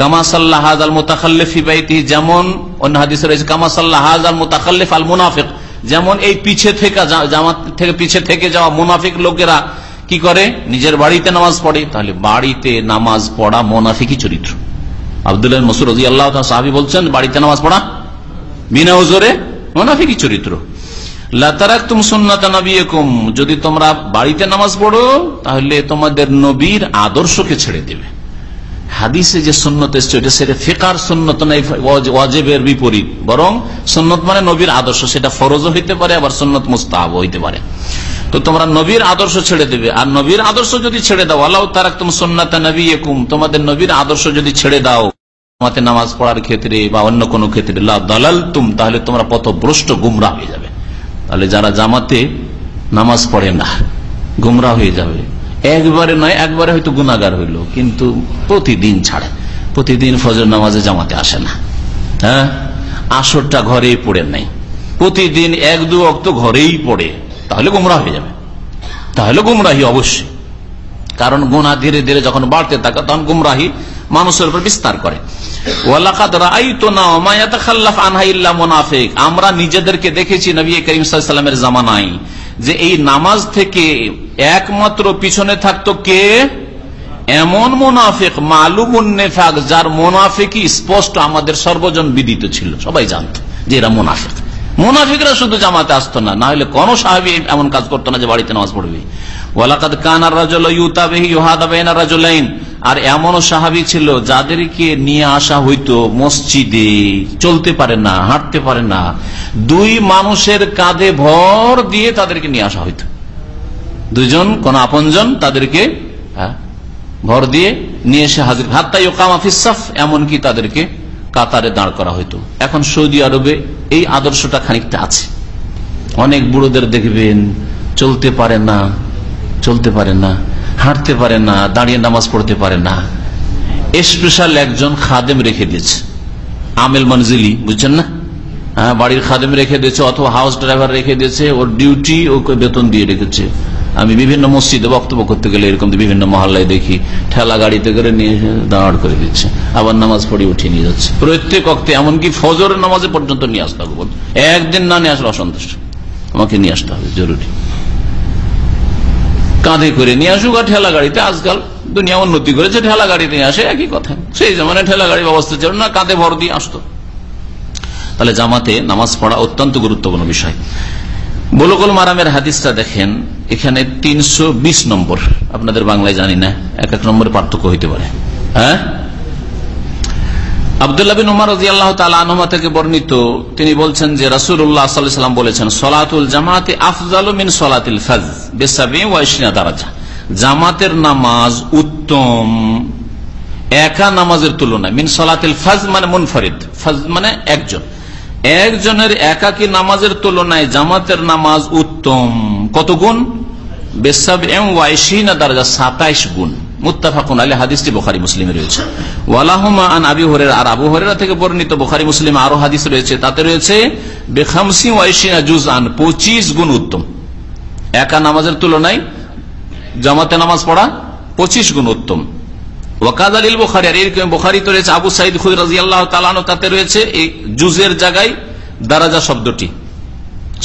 কামা সাল্লাহ আল মুতাখাল্লিফ ফি যেমন অন্য হাদিসে রয়েছে, কামা সাল্লাহ আল মুতাখাল্লিফ আল মুনাফিক যেমন এই পিছে থেকে জামাত থেকে পিছে থেকে যাওয়া মুনাফিক লোকেরা কি করে? নিজের বাড়িতে নামাজ পড়ে। তাহলে বাড়িতে নামাজ পড়া মোনাফিকই চরিত্র। আবদুল্লাহ মসুর রাজি আল্লাহ সাহাবি বলছেন, বাড়িতে নামাজ পড়া বিনা ওজোরে মোনাফিকই চরিত্র। যদি তোমরা বাড়িতে নামাজ পড়ো, তাহলে তোমাদের নবীর আদর্শকে ছেড়ে দেবে। হাদিসে যে সুন্নত এসছে ওটা সেটা ফেকার সুন্নত নাই ওয়াজেবের বিপরীত। বরং সুন্নত মানে নবীর আদর্শ, সেটা ফরজও হইতে পারে, আবার সুন্নত মুস্তাহাব হইতে পারে। তো তোমরা নবীর আদর্শ ছেড়ে দেবে। আর নবীর আদর্শ যদি ছেড়ে দাও, আল্লাহ তারাক তুম সুন্নাতা নবী একুম তোমাদের নবীর আদর্শ যদি ছেড়ে দাও তোমাতে নামাজ পড়ার ক্ষেত্রে বা অন্য কোনো ক্ষেত্রে দালাল তুম তাহলে তোমরা পথভ্রষ্ট গুমরা হয়ে যাবে। তাহলে যারা জামাতে নামাজ পড়ে না গুমরা হয়ে যাবে। একবারে নয়, একবারে হয়তো গুণাগার হইল, কিন্তু প্রতিদিন ছাড়ে। প্রতিদিন ফজর নামাজে জামাতে আসে না। হ্যাঁ? আসরটা ঘরেই পড়ে নাই। প্রতিদিন এক, দু অক্ত ঘরেই পড়ে। তাহলে গুমরা হয়ে যাবে। তাহলে গুমরাহি অবশ্যই। কারণ গুণা ধীরে ধীরে যখন বাড়তে থাকে, তখন গুমরাহি মানুষের উপর বিস্তার করে। আমরা নিজেদেরকে দেখেছি নবী করিম সাল্লামের জামানায় যে এই নামাজ থেকে একমাত্র পিছনে থাকতো কে? এমন মোনাফেক মালুমুন নেফাক যার মোনাফেকই স্পষ্ট আমাদের সর্বজন বিদিত ছিল। সবাই জানত যে এরা মোনাফেক। মোনাফিকরা শুধু জামাতে আসতো না না হলে কোন সাহাবি এমন কাজ করতো না যে বাড়িতে নামাজ পড়বে। ওয়ালাকাদ কানার রাজল ইউতাবেহি ইউহাদাবাইনা রাজলাইন। আর এমনও সাহাবি ছিল যাদেরকে নিয়ে আসা হইতো মসজিদে। চলতে পারে না হাঁটতে পারে না। দুই মানুষের কাঁধে ভর দিয়ে তাদেরকে নিয়ে আসা হইতো। দুইজন কোন আপনজন তাদেরকে হ্যাঁ, ভর দিয়ে নিয়ে এসে হাজির। হাত্তাই কামাফিসাফ এমনকি তাদেরকে কাতারে দাঁড় করা হইতো। এখন সৌদি আরবে এই আদর্শটা খানিকটা আছে। অনেক বুড়োদের দেখবেন চলতে পারে না চলতে পারে না, হাঁটতে পারে না, দাঁড়িয়ে নামাজ পড়তে পারে না। স্পেশাল একজন খাদেম রেখে দিয়েছে। আমেল মঞ্জিলি বুঝছেন না? হ্যাঁ বাড়ির খাদেম রেখে দিয়েছে অথবা হাউস ড্রাইভার রেখে দিয়েছে, ওর ডিউটি ওকে বেতন দিয়ে রেখেছে। আমি বিভিন্ন মসজিদে বক্তব্য করতে গেলে এরকম বিভিন্ন মহল্লায় দেখি, ঠেলা গাড়িতে করে নিয়ে দাঁড় করে দিচ্ছে, আবার নামাজ পড়ে উঠিয়ে নিয়ে যাচ্ছে। প্রত্যেক অক্তে এমনকি ফজরের নামাজে পর্যন্ত নিয়ে আসতে হবে। একদিন না নিয়ে আসলে অসন্তুষ্ট। আমাকে নিয়ে আসতে হবে, জরুরি। কাঁধে করে নিয়ে আসুক আর ঠেলা গাড়িতে। আজকাল দুনিয়া উন্নতি করেছে, ঠেলা গাড়ি নিয়ে আসে, একই কথা। সেই জামানে ঠেলা গাড়ি ব্যবস্থা ছিল না, কাঁধে ভর দিয়ে আসতো। তাহলে জামাতে নামাজ পড়া অত্যন্ত গুরুত্বপূর্ণ বিষয়। বলকল মারামের হাদিসটা দেখেন, এখানে তিনশো বিশ নম্বর। আপনাদের বাংলায় জানি না, এক এক নম্বরে পার্থক্য হইতে পারে। হ্যাঁ? আবদুল্লাহ বিন উমার রাজি আল্লাহ তালা থেকে বর্ণিত, তিনি বলছেন যে রাসুল্লাহ সাল্লাম বলেছেন, সলাতুল জামাতে আফজাল মিন সলাতিল ফাজ বেসাবি ওয়াইসিনা দারাজা। জামাতের নামাজ উত্তম, একা নামাজের তুলনায়। মিন সলাতিল ফাজ মানে মুনফরিদ, ফাজ মানে একজন। একজনের একাকি নামাজের তুলনায় জামাতের নামাজ উত্তম। কত গুণ? বেসাব এম ওয়াইসিনা দারাজা, সাতাইশ গুণ। মুত্তাফাকুন আলী হাদিসটি বোখারি, মুসলিমে রয়েছে। ওয়ালাহুমা আন আবি হরের আর আবু হরেরা থেকে বর্ণিত বোখারি, মুসলিম আরও হাদিস রয়েছে। তাতে রয়েছে, বেখামসি ওয়াইশিনা জুজ আন পঁচিশ গুণ উত্তম। একা নামাজের তুলনায় জামাতে নামাজ পড়া পঁচিশ গুণ উত্তম। ওয়াকাদ আলীল বোখারি, আর এরকম বোখারি তো রয়েছে, আবু সাইদ খুদ রাজি আল্লাহ তালানো তাতে রয়েছে, এই জুজের জায়গায় দারাজা শব্দটি।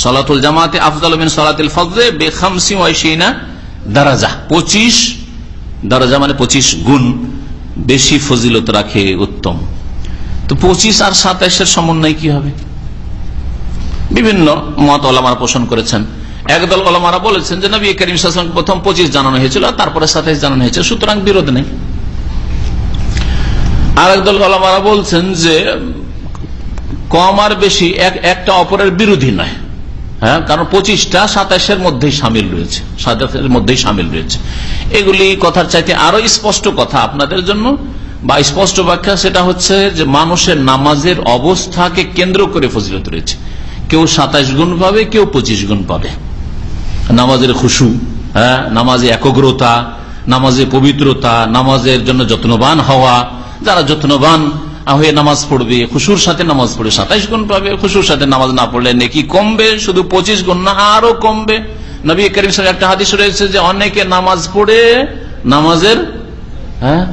সলাতুল জামাতে আফজাল মিন সলাতুল ফজলে, বেখামসি ওয়াইশিনা পঁচিশ দরজা মানে পঁচিশ গুণ বেশি ফজিলত রাখে উত্তম। তো পঁচিশ আর সাতাইশের সমন্বয় কি হবে? বিভিন্ন মত ওলামারা পোষণ করেছেন। একদল ওলামারা বলেছেন যে নবী করিম প্রথম পঁচিশ জানানো হয়েছিল তারপরে সাতাইশ জানানো হয়েছে, সুতরাং বিরোধ নেই। আর একদল ওলামারা বলছেন যে কম আর বেশি একটা অপরের বিরোধী নয়। হ্যাঁ কারণ পঁচিশটা সাতাশের মধ্যেই সামিল রয়েছে, সাতাশের মধ্যেই সামিল রয়েছে। এগুলি কথার চাইতে আরও স্পষ্ট কথা আপনাদের জন্য। বা স্পষ্ট ব্যাখ্যা সেটা হচ্ছে যে মানুষের নামাজের অবস্থাকে কেন্দ্র করে ফজিলত রয়েছে। কেউ সাতাশ গুণ পাবে, কেউ পঁচিশ গুণ পাবে। নামাজের খুশু হ্যাঁ নামাজে একগ্রতা, নামাজে পবিত্রতা, নামাজের জন্য যত্নবান হওয়া, যারা যত্নবান হয়ে নামাজ পড়বে, খুশুর সাথে নামাজ পড়বে সাতাইশ গুণ পাবে, খুশুর সাথে নামাজ না পড়লে নেকি কমবে, শুধু পঁচিশ গুণ না আরও কমবে। নবী করিম সাহেব একটা হাদিস রয়েছে যে অনেকে নামাজ পড়ে, নামাজের হ্যাঁ?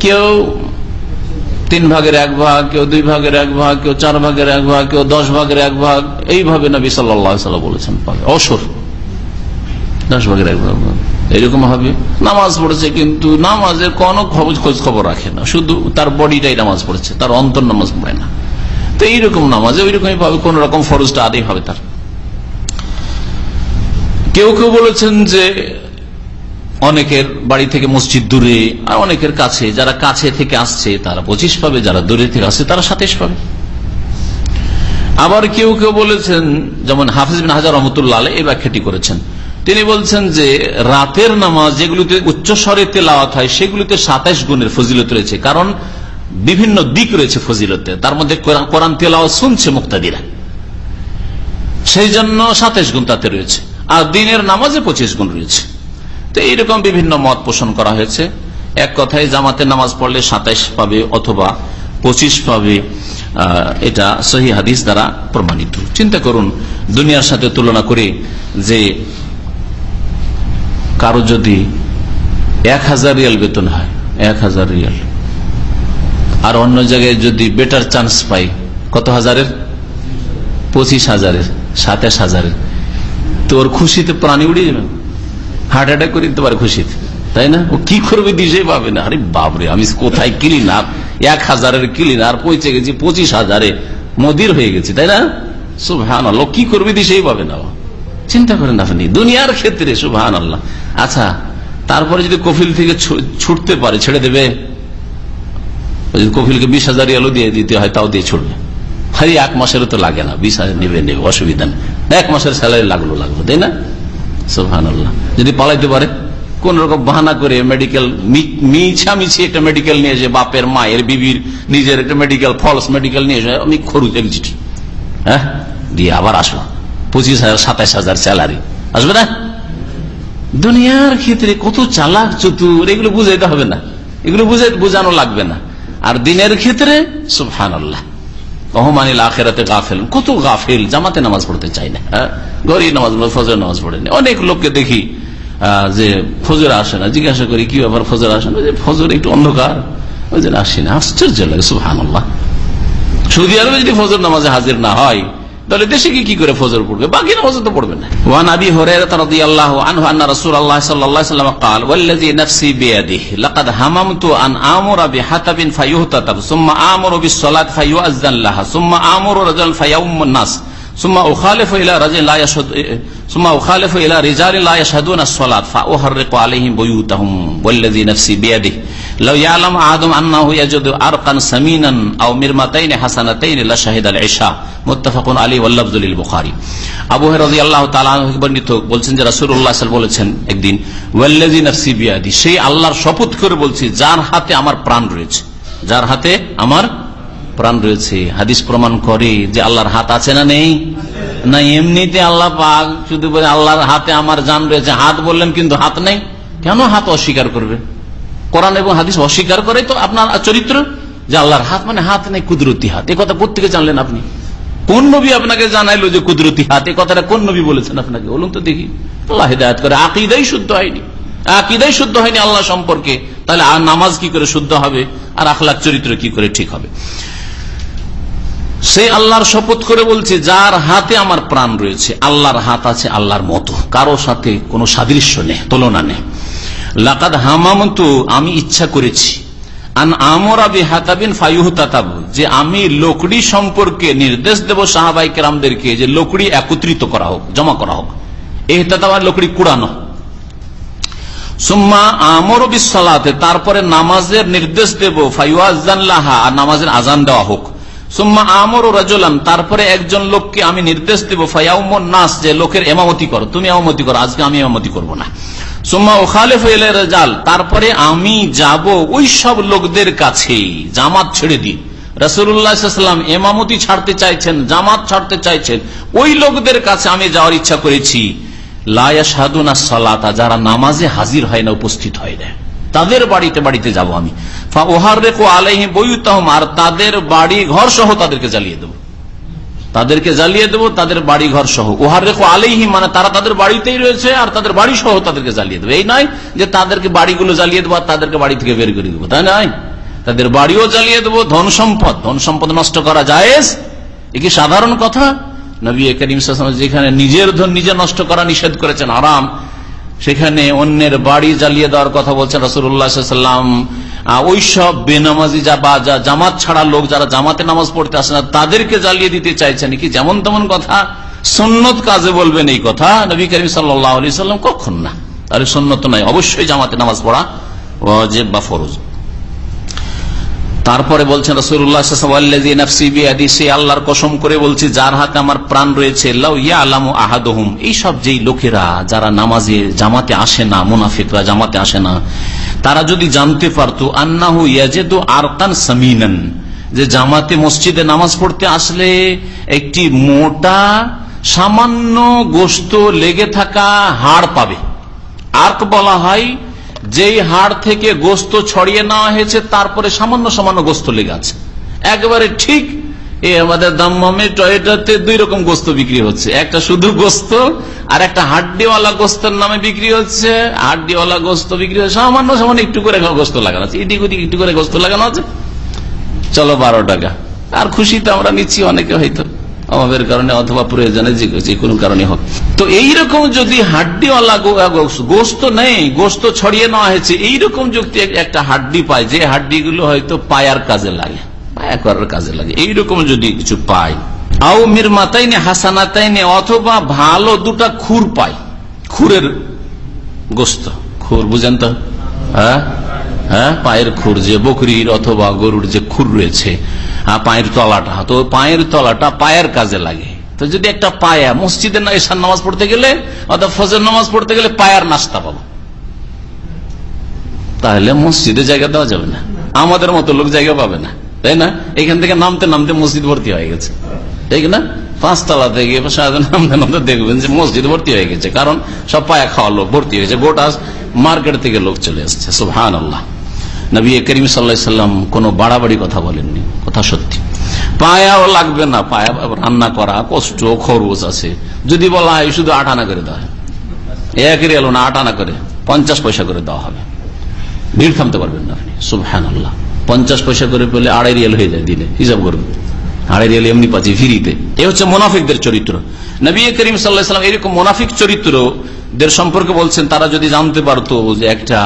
কেউ তিন ভাগের এক ভাগ, কেউ দুই ভাগের এক ভাগ, কেউ চার ভাগের এক ভাগ, কেউ দশ ভাগের এক ভাগ, এইভাবে নবী সাল্লাম বলেছেন অসর। দশ ভাগের এক ভাগ। এরকম হবে। নামাজ পড়েছে কিন্তু নামাজের কোন খোঁজ খবর রাখে না। শুধু তার বডিটাই নামাজ পড়েছে, তার অন্তর নামাজ পড়ে না। তো এইরকম নামাজে ওই রকমই পাবে কোন রকম ফরজটা আদেই হবে তার। কেউ কেউ বলেছেন যে অনেকের বাড়ি থেকে মসজিদ দূরে আর অনেকের কাছে, যারা কাছে থেকে আসছে, তারা পঁচিশ পাবে, যারা দূরে থেকে আসছে, তারা সাতাইশ পাবে। আবার কেউ কেউ বলেছেন, যেমন হাফিজ বিন হাজার রহমতুল্লাহ এই ব্যাখ্যাটি করেছেন তিনি বলছেন যে রাতের নামাজ যেগুলিতে উচ্চস্বরে তেলাওয়াত হয়, সেগুলিতে সাতাইশ গুণের ফজিলত রয়েছে। কারণ বিভিন্ন দিক রয়েছে ফজিলতে। তার মধ্যে কোরআন তেলাওয়াত শুনছে মুক্তাদিরা। সেই জন্য সাতাইশ গুণ তাতে রয়েছে। আর দিনের নামাজে পঁচিশ গুণ রয়েছে। তো এইরকম বিভিন্ন মত পোষণ করা হয়েছে। এক কথায় জামাতে নামাজ পড়লে সাতাইশ পাবে অথবা পঁচিশ পাবে এটা সহি হাদিস দ্বারা প্রমাণিত। চিন্তা করুন, দুনিয়ার সাথে তুলনা করে যে কারও যদি এক হাজার রিয়াল বেতন হয়, এক হাজার রিয়াল। আর অন্য জায়গায় যদি বেটার চান্স পাই, কত হাজারের? পঁচিশ হাজারের, সাতাশ হাজারের। তো ওর খুশিতে প্রাণী উড়ে যাবে হার্ট অ্যাটাক করে দিতে পারে খুশিতে। তাই না? ও কি করবে দিশে পাবে না। আরে বাবরে আমি কোথায় ক্লিনার এক হাজারের ক্লিনার পৌঁছে গেছি, পঁচিশ হাজারে। মদির হয়ে গেছি, তাই না? সুভান আল্লাহ কি করবে দিশেই পাবে না। চিন্তা করেন আপনি। দুনিয়ার ক্ষেত্রে সুভান আল্লাহ আচ্ছা তারপরে যদি কফিল থেকে ছুটতে পারে, ছেড়ে দেবে? কফিলকে বিশ হাজার রিয়ালও দিয়ে দিতে হয়, তাও দিয়ে ছুটবে। হারি এক মাসেরও তো লাগে না, বিশ হাজার নেবে নেবে, অসুবিধা নেই। এক মাসের স্যালারি লাগল লাগল, তাই না? সোহান আল্লাহ যদি পালাইতে পারে, কোন রকম বাহানা করে মেডিকেল মিছা মিছি একটা মেডিকেল নিয়ে এসে, বাপের, মায়ের, বিবির, নিজের একটা মেডিকেল ফলস মেডিকেল নিয়ে এসে, আমি খরুচ এক্সিট হ্যাঁ? দিয়ে আবার আসো পঁচিশ হাজার সাতাইশ হাজার স্যালারি। আসবে না? দুনিয়ার ক্ষেত্রে কত চালাক, চতুর, এগুলো বুঝাইতে হবে না। এগুলো বুঝে বোঝানো লাগবে না। আর দিনের ক্ষেত্রে সুফহান আল্লাহ আখেরাতে গাফেল। কত গাফেল, জামাতে নামাজ পড়তে চাই না হ্যাঁ? গরিব নামাজ ফজর নামাজ পড়ে না। অনেক লোককে দেখি যে ফজর আসে না। জিজ্ঞাসা করি, কি ব্যাপার ফজর আসে না? ফজর একটু অন্ধকার। ওই জন্য আসি না। আশ্চর্য লাগে আল্লাহ সৌদি আরবে যদি ফজর নামাজে হাজির না হয় তাহলে দেশে কি কি করে ফজর পড়বে বাকি নামাজ তো পড়বে না ওয়ান আবি হুরায়রা রাদিয়াল্লাহু আনহু আন্না রাসূলুল্লাহ সাল্লাল্লাহু আলাইহি ওয়াসাল্লাম قال والذي نفسي بيده لقد هممت ان امر بحطب فيهتتب ثم امر بالصلاه فيؤذن لها ثم امر رجلا فيؤم الناس সুম্মা মুত্তাফাকুন বলছেন বলেছেন একদিন সেই আল্লাহর শপথ করে বলছি, যার হাতে আমার প্রাণ রয়েছে, যার হাতে আমার প্রাণ রয়েছে, হাদিস প্রমাণ করে যে আল্লাহর হাত আছে না নেই? না এমনিতে আল্লাহ পাক শুধু বলে আল্লাহর হাতে আমার জান রয়েছে। হাত বললেন কিন্তু হাত নেই। কেন হাত অস্বীকার করবে? কোরআন এবং হাদিস অস্বীকার করে তো আপনার চরিত্র। যে আল্লাহর হাত মানে হাত নেই, কুদরতি হাত। এ কথা প্রত্যেকে জানলেন আপনি? কোন নবী আপনাকে জানাইলো যে কুদরতি হাত? এ কথাটা কোন নবী বলেছেন আপনাকে? বলুন তো দেখি। আল্লাহ হিদায়ত করে। আকিদাই শুদ্ধ হয়নি। আকিদাই শুদ্ধ হয়নি আল্লাহ সম্পর্কে। তাহলে আর নামাজ কি করে শুদ্ধ হবে? আর আখলাখ চরিত্র কি করে ঠিক হবে? সে আল্লাহর শপথ করে বলছে, যার হাতে আমার প্রাণ রয়েছে, আল্লাহর হাত আছে আল্লাহর মতো। কারও সাথে কোনো সাদৃশ্য নেই, তুলনা নেই। লাকাদ হামামতু, আমি ইচ্ছা করেছি। যে আমি লোকড়ি সম্পর্কে নির্দেশ দেব সাহাবাই কেরামদেরকে, যে লোকড়ি একত্রিত করা হোক, জমা করা হোক। এহতাতাবার লোকড়ি কুড়ানো। সুম্মা আমর তারপরে নামাজের নির্দেশ দেব ফাইওয়াজানলাহা আর নামাজের আজান দেওয়া হোক। সুম্মা আমর রাজলান, তারপরে একজন লোককে আমি নির্দেশ দেব ফাইয়াউমন নাস, যে লোকের এমামতি করো। তুমি এমামতি করো, আজকে আমি এমামতি করব না। সুম্মা ওখালেফ রেজাল, তারপরে আমি যাব ওই সব লোকদের কাছে, জামাত ছেড়ে দিই রসুল্লাহাম এমামতি ছাড়তে চাইছেন, জামাত ছাড়তে চাইছেন, ওই লোকদের কাছে আমি যাওয়ার ইচ্ছা করেছি। লায়া সাধুনা সালাতা, যারা নামাজে হাজির হয় না, উপস্থিত হয় না। তাদের বাড়িতে বাড়িতে যাব আমি। ওহার রেখো আলাইহি বইতাহম আর তাদের বাড়ি ঘর সহ তাদেরকে জ্বালিয়ে দেবো। তাদেরকে জ্বালিয়ে দেবো, তাদের বাড়ি ঘর সহ। ওহার রেখো আলেহি মানে তারা তাদের বাড়িতেই রয়েছে, আর তাদের বাড়ি সহ তাদেরকে জ্বালিয়ে দেবো। এই নয় যে তাদেরকে বাড়িগুলো জ্বালিয়ে দেবো, আর তাদেরকে বাড়ি থেকে বের করে দেবো। তাই নয়। তাদের বাড়িও জ্বালিয়ে দেবো, ধন সম্পদ। ধন সম্পদ নষ্ট করা যায় এ কি সাধারণ কথা? নবী করিম যেখানে নিজের ধন নিজে নষ্ট করা নিষেধ করেছেন আরাম সেখানে অন্যের বাড়ি জ্বালিয়ে দেওয়ার কথা বলছেন রসুল্লাহাম ওই সব বেনামাজি যা বা, যা জামাত ছাড়া লোক যারা জামাতে নামাজ পড়তে আসে না, তাদেরকে জ্বালিয়ে দিতে চাইছেন। কি যেমন তেমন কথা? সন্ন্যত কাজে বলবেন এই কথা? নবী করিম সাল্লাম কখন না? তাহলে সন্ন্যত নাই। অবশ্যই জামাতে নামাজ পড়া বা ফরজ। তারপরে বলছেন রসুল্লাহ আল্লাহর কসম করে বলছি, যার হাতে আমার প্রাণ রয়েছে আহাদহুম। এইসব যেই লোকেরা, যারা নামাজে জামাতে আসে না, মুনাফিকরা জামাতে আসে না, তারা যদি জানতে পারতো, আন্নাহু ইয়াজেদু আরকান সামিনান, যে জামাতে মসজিদে নামাজ পড়তে আসলে একটি মোটা, সামান্য গোস্ত লেগে থাকা হাড় পাবে। আর্ক বলা হয় যেই হাড় থেকে গোস্ত ছড়িয়ে নেওয়া হয়েছে, তারপরে সামান্য সামান্য গোস্ত লেগে আছে। একেবারে ঠিক এই আমাদের দাম্মামে টয়েটাতে দুই রকম গোস্ত বিক্রি হচ্ছে। একটা শুধু গোস্ত, আর একটা হাড্ডিওয়ালা গোস্তের নামে বিক্রি হচ্ছে। হাড্ডিওয়ালা গোস্ত বিক্রি হচ্ছে, সামান্য সামান্য একটু করে গোস্ত লাগানো আছে। এদিক ওদিক একটু করে গোস্ত লাগানো আছে। চলো বারো টাকা। আর খুশিতে আমরা নিচ্ছি অনেকে হয়তো। অভাবের কারণে অথবা প্রয়োজনে যে- কোনো কারণে হোক। তো এইরকম যদি হাড্ডিওয়ালা গোস্ত নেই, গোস্ত ছড়িয়ে নেওয়া হয়েছে, এইরকম যুক্তি একটা হাড্ডি পায়, যে হাড্ডিগুলো হয়তো পায়ার কাজে লাগে। পায়া করার কাজে লাগে। এইরকম যদি কিছু পায়। আও মির মাতাই নে হাসানাতাই নে অথবা ভালো দুটা খুর পায়। খুরের গোস্ত। খুর, বুঝেন তো? হ্যাঁ? হ্যাঁ? পায়ের খুর যে বকরির অথবা গরুর যে খুর রয়েছে। পায়ের তলাটা। তো পায়ের তলাটা পায়ের কাজে লাগে। তো যদি একটা পায়া, মসজিদে না এসার নামাজ পড়তে গেলে, অথবা ফজর নামাজ পড়তে গেলে পায়ার নাস্তা পাবো। তাহলে মসজিদে জায়গা দেওয়া যাবে না। আমাদের মতো লোক জায়গা পাবে না। তাই না? এখান থেকে নামতে নামতে মসজিদ ভর্তি হয়ে গেছে। ঠিক না? পাঁচতলা থেকে নামতে নামতে দেখবেন যে মসজিদ ভর্তি হয়ে গেছে। কারণ সব পায়া খাওয়া লোক ভর্তি হয়েছে। গোটা মার্কেট থেকে লোক চলে আসছে। সুহান আল্লাহ নবী করিম সাল্লা সাল্লাম কোনো বাড়াবাড়ি কথা বলেননি, কথা সত্যি। পায়াও লাগবে না, পায়া রান্না করা, কষ্ট, খরচ আছে। যদি বলা হয় শুধু আট আনা করে দেওয়া হয়। এক রিয়াল না, আট আনা করে, পঞ্চাশ পয়সা করে দেওয়া হবে। ভিড় থামতে পারবেন না আপনি আল্লাহ পঞ্চাশ পয়সা করে পেলে আড়াই রিয়াল হয়ে যায় দিনে, হিসাব করবেন। আড়াই রিয়াল এমনি পাচ্ছি ফিরিতে। এ হচ্ছে মোনাফিকদের চরিত্র। নবী করিম সাল্লাহাম এরকম মোনাফিক চরিত্রদের সম্পর্কে বলছেন, তারা যদি জানতে পারতো যে একটা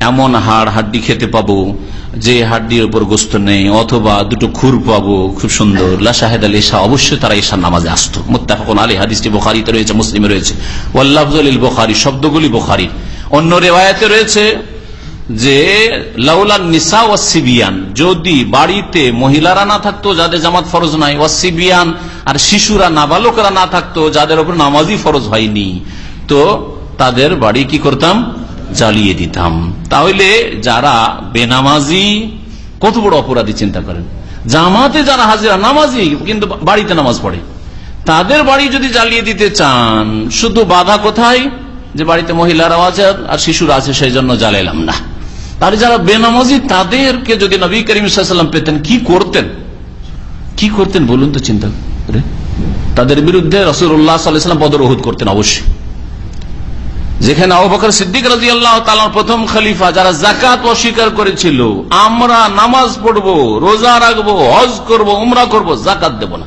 এমন হাড় হাড্ডি খেতে পাবো যে হাড্ডির উপর গোস্ত নেই, অথবা দুটো খুর পাবো, খুব সুন্দর। লাশাহেদ আলী শাহ অবশ্যই তারা ঈশার নামাজে আসতো। মুত্তাফাকুন আলী হাদিসটি বোখারিতে রয়েছে, মুসলিমে রয়েছে। ওয়াল্লাফজলিল বোখারি, শব্দগুলি বোখারি অন্য রেওয়ায়তে রয়েছে যে, লাউলান নিসা ওয়াসিবিয়ান যদি বাড়িতে মহিলারা না থাকতো, যাদের জামাত ফরজ নাই ওয়াসিবিয়ান আর শিশুরা নাবালকরা না থাকতো, যাদের উপর নামাজই ফরজ হয়নি, তো তাদের বাড়ি কি করতাম? জ্বালিয়ে দিতাম। তাহলে যারা বেনামাজি, কত বড় অপরাধী চিন্তা করেন? জামাতে যারা হাজিরা, নামাজি, কিন্তু বাড়িতে নামাজ পড়ে। তাদের বাড়ি যদি জ্বালিয়ে দিতে চান, শুধু বাধা কোথায়? যে বাড়িতে মহিলারাও আছে আর শিশুরা আছে, সেই জন্য জ্বালাইলাম না। তাহলে যারা বেনামাজি, তাদেরকে যদি নবী করিম সাল্লাম পেতেন, কি করতেন? কি করতেন বলুন তো চিন্তা তাদের বিরুদ্ধে রসুল্লাহ সাল্লাম বদর ওহুদ করতেন অবশ্যই। যেখানে আবুবকর সিদ্দিক রাজি আল্লাহ প্রথম খলিফা, যারা জাকাত অস্বীকার করেছিল, আমরা নামাজ পড়ব, রোজা রাখব, হজ করব, উমরা করব জাকাত দেব না।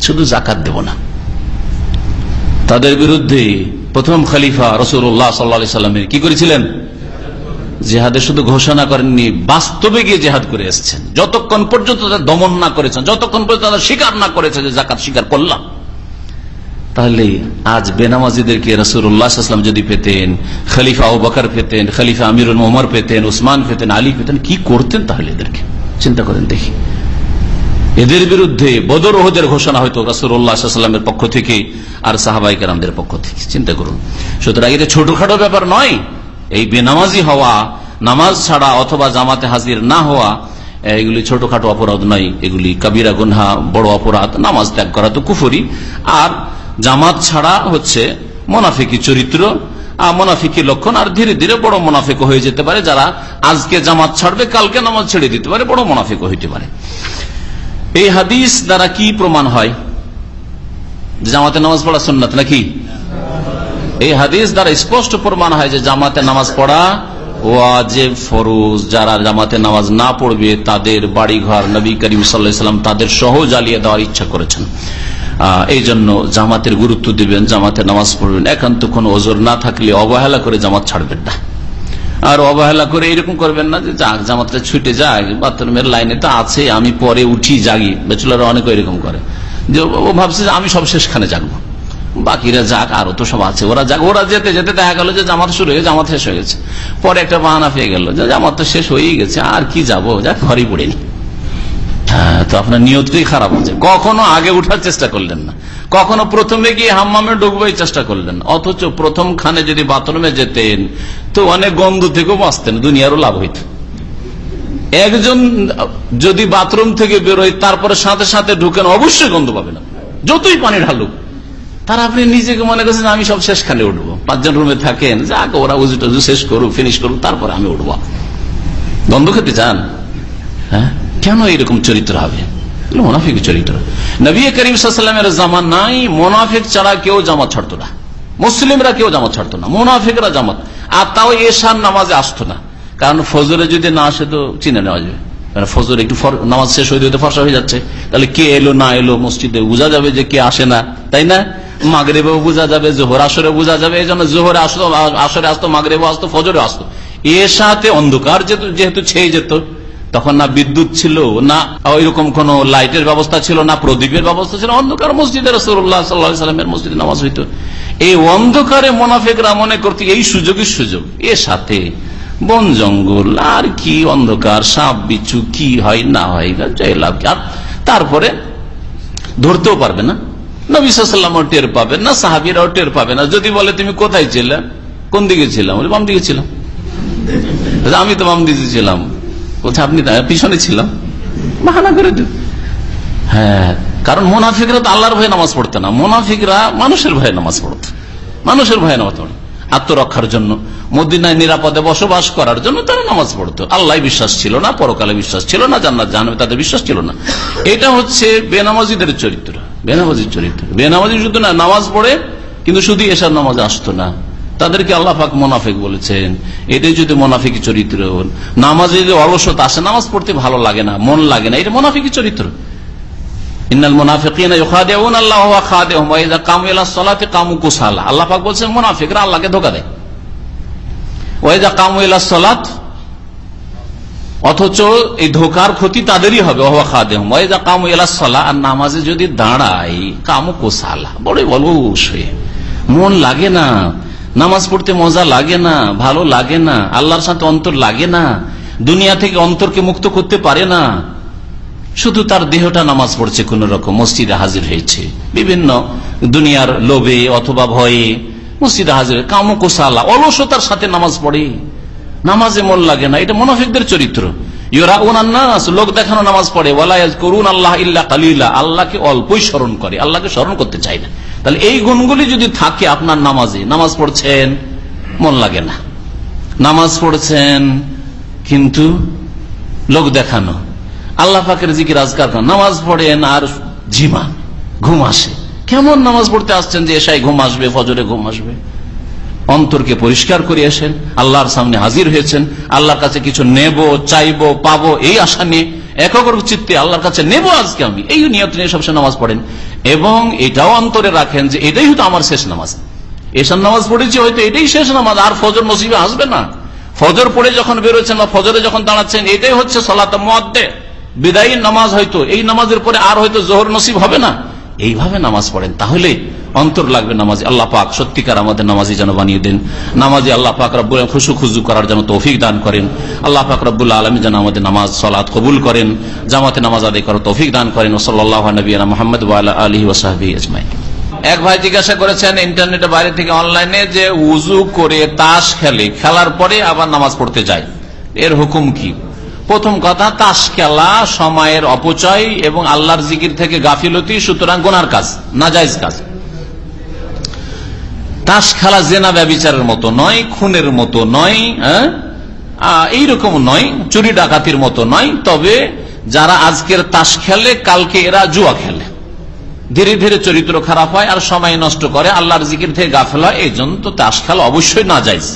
শুধু জাকাত দেব না। তাদের বিরুদ্ধে প্রথম খলিফা রসুল্লাহ সাল্লা সাল্লামের কি করেছিলেন? জেহাদে শুধু ঘোষণা করেননি, বাস্তবে গিয়ে জেহাদ করে এসছেন। যতক্ষণ পর্যন্ত তাদের দমন না করেছেন, যতক্ষণ পর্যন্ত তারা স্বীকার না করেছে যে জাকাত স্বীকার করলাম। তাহলে আজ বেনামাজিদেরকে রসুল্লাহাম যদি পেতেন, খলিফা বকর পেতেন, খলিফা আমিরুল মোমর পেতেন, উসমান পেতেন, আলী পেতেন, কি করতেন তাহলে এদেরকে? চিন্তা করেন দেখি। এদের বিরুদ্ধে বদর ওহদের ঘোষণা হয়তো রসুল্লাহামের পক্ষ থেকে আর সাহাবাই কেরামদের পক্ষ থেকে। চিন্তা করুন। সুতরাং এটা ছোটখাটো ব্যাপার নয়। এই বেনামাজি হওয়া, নামাজ ছাড়া অথবা জামাতে হাজির না হওয়া, এগুলি ছোটখাটো অপরাধ নয়। এগুলি কাবিরা গুনহা, বড় অপরাধ, নামাজ ত্যাগ করা তো কুফরি। আর জামাত ছাড়া হচ্ছে মোনাফিকি চরিত্র মোনাফিকি লক্ষণ, আর ধীরে ধীরে বড় মোনাফিক হয়ে যেতে পারে যারা আজকে জামাত ছাড়বে, কালকে নামাজ ছেড়ে দিতে পারে, বড় মোনাফিক হইতে পারে। এই হাদিস দ্বারা কি প্রমাণ হয়? জামাতে নামাজ পড়া সুন্নাত নাকি? এই হাদিস দ্বারা স্পষ্ট প্রমাণ হয় যে জামাতে নামাজ পড়া ওয়াজেব, ফরোজ। যারা জামাতে নামাজ না পড়বে, তাদের বাড়িঘর নবী করিম সাল্লাম তাদের সহ জ্বালিয়ে দেওয়ার ইচ্ছা করেছেন। এই জন্য জামাতের গুরুত্ব দিবেন, জামাতে নামাজ পড়বেন। একান্ত কোন ওজোর না থাকলে অবহেলা করে জামাত ছাড়বেন না। আর অবহেলা করে এরকম করবেন না যে যাক জামাতটা ছুটে যাক বাথরুমের লাইনে তো আছে, আমি পরে উঠি, জাগি। বেচুলারা অনেক এরকম করে। যে ও ভাবছে যে, আমি সব শেষখানে জাগবো। বাকিরা যাক, আরও তো সব আছে, ওরা যাক। ওরা যেতে যেতে দেখা গেল যে, জামাত শুরু হয়ে, জামাত শেষ হয়ে গেছে। পরে একটা বাহানা পেয়ে গেল যে, জামাত তো শেষ হয়েই গেছে, আর কি যাব? যা ঘরেই পড়েনি হ্যাঁ তো আপনার নিয়তটাই খারাপ আছে কখনো আগে উঠার চেষ্টা করলেন না। কখনো প্রথমে গিয়ে হাম্মামে ঢুকবার চেষ্টা করলেন অথচ প্রথম খানে যদি বাথরুমে যেতেন, তো অনেক গন্ধ থেকেও বাঁচতেন, দুনিয়ারও লাভ হইত। একজন যদি বাথরুম থেকে বেরোয়, তারপরে সাথে সাথে ঢুকেন, অবশ্যই গন্ধ পাবে না যতই পানি ঢালুক। তারা আপনি নিজেকে মনে করছেন, আমি সব শেষখানে উঠবো। পাঁচজন রুমে থাকেন যাক ওরা উজু টুজু শেষ করুক ফিনিশ করুক, তারপরে আমি উঠবো। গন্ধ খেতে চান? হ্যাঁ? কেন এরকম চরিত্র হবে? মোনাফিক চরিত্র। নবী করিম সাল্লামের জামান নাই, মোনাফিক ছাড়া কেউ জামাত ছাড়তো না। মুসলিমরা কেউ জামাত ছাড়তো না, মোনাফিকরা জামাত। আর তাও এশার নামাজে আসতো না। কারণ ফজরে যদি না আসে তো চিনে নেওয়া যাবে। ফজর একটু নামাজ শেষ হয়ে যেতে ফর্সা হয়ে যাচ্ছে। তাহলে কে এলো, না এলো, মসজিদে বোঝা যাবে যে কে আসে না, তাই না? মাগরেবেও বোঝা যাবে, জোহর আসরে বোঝা যাবে। এই জন্য জোহরে আসতো আসরে আসতো, মাগরেবও আসতো ফজরে আসতো। এর সাথে অন্ধকার যেহেতু ছেয়ে যেত। তখন না বিদ্যুৎ ছিল, না ওইরকম কোন লাইটের ব্যবস্থা ছিল, না প্রদীপের ব্যবস্থা ছিল, অন্ধকার মসজিদে রসুল্লাহ সাল্লামের মসজিদে নামাজ হইতো। এই অন্ধকারে মোনাফেকরা মনে করতে, এই সুযোগের সুযোগ। এর সাথে বন জঙ্গল, আর কি অন্ধকার, সাপ বিচ্ছু, কি হয়, না হয় লাভ তারপরে ধরতেও পারবে না। নবিসাল্লাম টের পাবে না, সাহাবিরাও টের পাবে না। যদি বলে, তুমি কোথায় ছিলে? কোন দিকে ছিলাম? বাম দিকে ছিলাম। আমি তো বাম দিকে ছিলাম। কোথায় আপনি পিছনে ছিলাম বাহানা করে হ্যাঁ কারণ মোনাফিকরা তো আল্লাহর ভয়ে নামাজ পড়তো না। মোনাফিকরা মানুষের ভয়ে নামাজ পড়ত। মানুষের ভয়ে নামাজ পড়ত। আত্মরক্ষার জন্য, মদিনায় নিরাপদে বসবাস করার জন্য তারা নামাজ পড়তো। আল্লাহ বিশ্বাস ছিল না, পরকালে বিশ্বাস ছিল না, জান্নাত, জাহান্নামে তাদের বিশ্বাস ছিল না। এটা হচ্ছে বেনামাজিদের চরিত্র, বেনামাজির চরিত্র। বেনামাজি শুধু না, নামাজ পড়ে, কিন্তু শুধু এসার নামাজ আসতো না। তাদেরকে আল্লাহ পাক মোনাফিক বলেছেন। এটাই যদি মোনাফিক চরিত্র, নামাজে যদি অলসতা আসে, নামাজ পড়তে ভালো লাগে না, মন লাগে না, এটা মোনাফিক চরিত্র। এই ধোকার ক্ষতি তাদেরই হবে সলা নামাজে যদি দাঁড়ায়, কামু কুসালা বড় অলস হয়ে। মন লাগে না নামাজ পড়তে মজা লাগে না, ভালো লাগে না, আল্লাহর সাথে অন্তর লাগে না, দুনিয়া থেকে অন্তরকে মুক্ত করতে পারে না। শুধু তার দেহটা নামাজ পড়ছে কোন রকম, মসজিদে হাজির হয়েছে। বিভিন্ন দুনিয়ার লোভে অথবা ভয়ে মসজিদে হাজির কামকুসালা অলসতার সাথে নামাজ পড়ে। নামাজে মন লাগে না, এটা মোনাফিকদের চরিত্র। লোক দেখানো নামাজ পড়ে করুন আল্লাহ ইল্লা কালিলা, আল্লাহকে অল্পই স্মরণ করে, আল্লাহকে স্মরণ করতে চায় না। তাহলে এই গুণগুলি যদি থাকে আপনার নামাজে, নামাজ পড়ছেন, মন লাগে না। নামাজ পড়ছেন, কিন্তু লোক দেখানো। আল্লাহ পাকের জিকির আজকার নামাজ পড়েন আর ঝিমা, ঘুম আসে। কেমন নামাজ পড়তে আসছেন যে এসাই ঘুম আসবে, ফজরে ঘুম আসবে? অন্তরকে পরিষ্কার করে আসেন, আল্লাহর সামনে হাজির হয়েছেন, আল্লাহর কাছে কিছু নেব, চাইব, পাবো, এই আশা নিয়ে একক চিত্তে আল্লাহর কাছে নেব আজকে আমি। এই নিয়ত নিয়ে সবসময় নামাজ পড়েন। এবং এটাও অন্তরে রাখেন যে এটাই হয়তো আমার শেষ নামাজ। এসব নামাজ পড়েছি হয়তো এটাই শেষ নামাজ, আর ফজর নসিবে আসবে না। ফজর পড়ে যখন বেরোচ্ছেন বা ফজরে যখন দাঁড়াচ্ছেন, এটাই হচ্ছে সলাত মদ্দে বিদায়ী নামাজ হয়তো, এই নামাজের পরে আর হয়তো জোহর নসিব হবে না। এইভাবে নামাজ পড়েন, তাহলে অন্তর লাগবে নামাজি। আল্লাহ পাক সত্যিকার আমাদের নামাজি যেন বানিয়ে দেন। নামাজি আল্লাহ পাক রব্বুল খুশু খুজু করার জন্য তৌফিক দান করেন। আল্লাহ পাক রব্বুল্লাহ আলমী যেন আমাদের নামাজ সলাৎ কবুল করেন। জামাতে নামাজ আদায় করার তৌফিক দান করেন। ওসল্লাহ নবীনা মোহাম্মদ আলী ওসাহাবি আজমাই এক ভাই জিজ্ঞাসা করেছেন ইন্টারনেটে বাইরে থেকে অনলাইনে যে উজু করে তাস খেলে, খেলার পরে আবার নামাজ পড়তে যায়, এর হুকুম কি? প্রথম কথা তাস খেলা সময়ের অপচয় এবং আল্লাহর জিকির থেকে গাফিলতি, সুতরাং গোনার কাজ নাজাইজ কাজ। তাস খেলা জেনা ব্যবচারের মতো নয়, খুনের মতো নয় হ্যাঁ? এইরকম নয়, চুরি ডাকাতির মতো নয়, তবে যারা আজকের তাস খেলে, কালকে এরা জুয়া খেলে। ধীরে ধীরে চরিত্র খারাপ হয় আর সময় নষ্ট করে, আল্লাহর জিকির থেকে গাফেল হয়, এই জন্য তো তাস খেলা অবশ্যই না যাইজ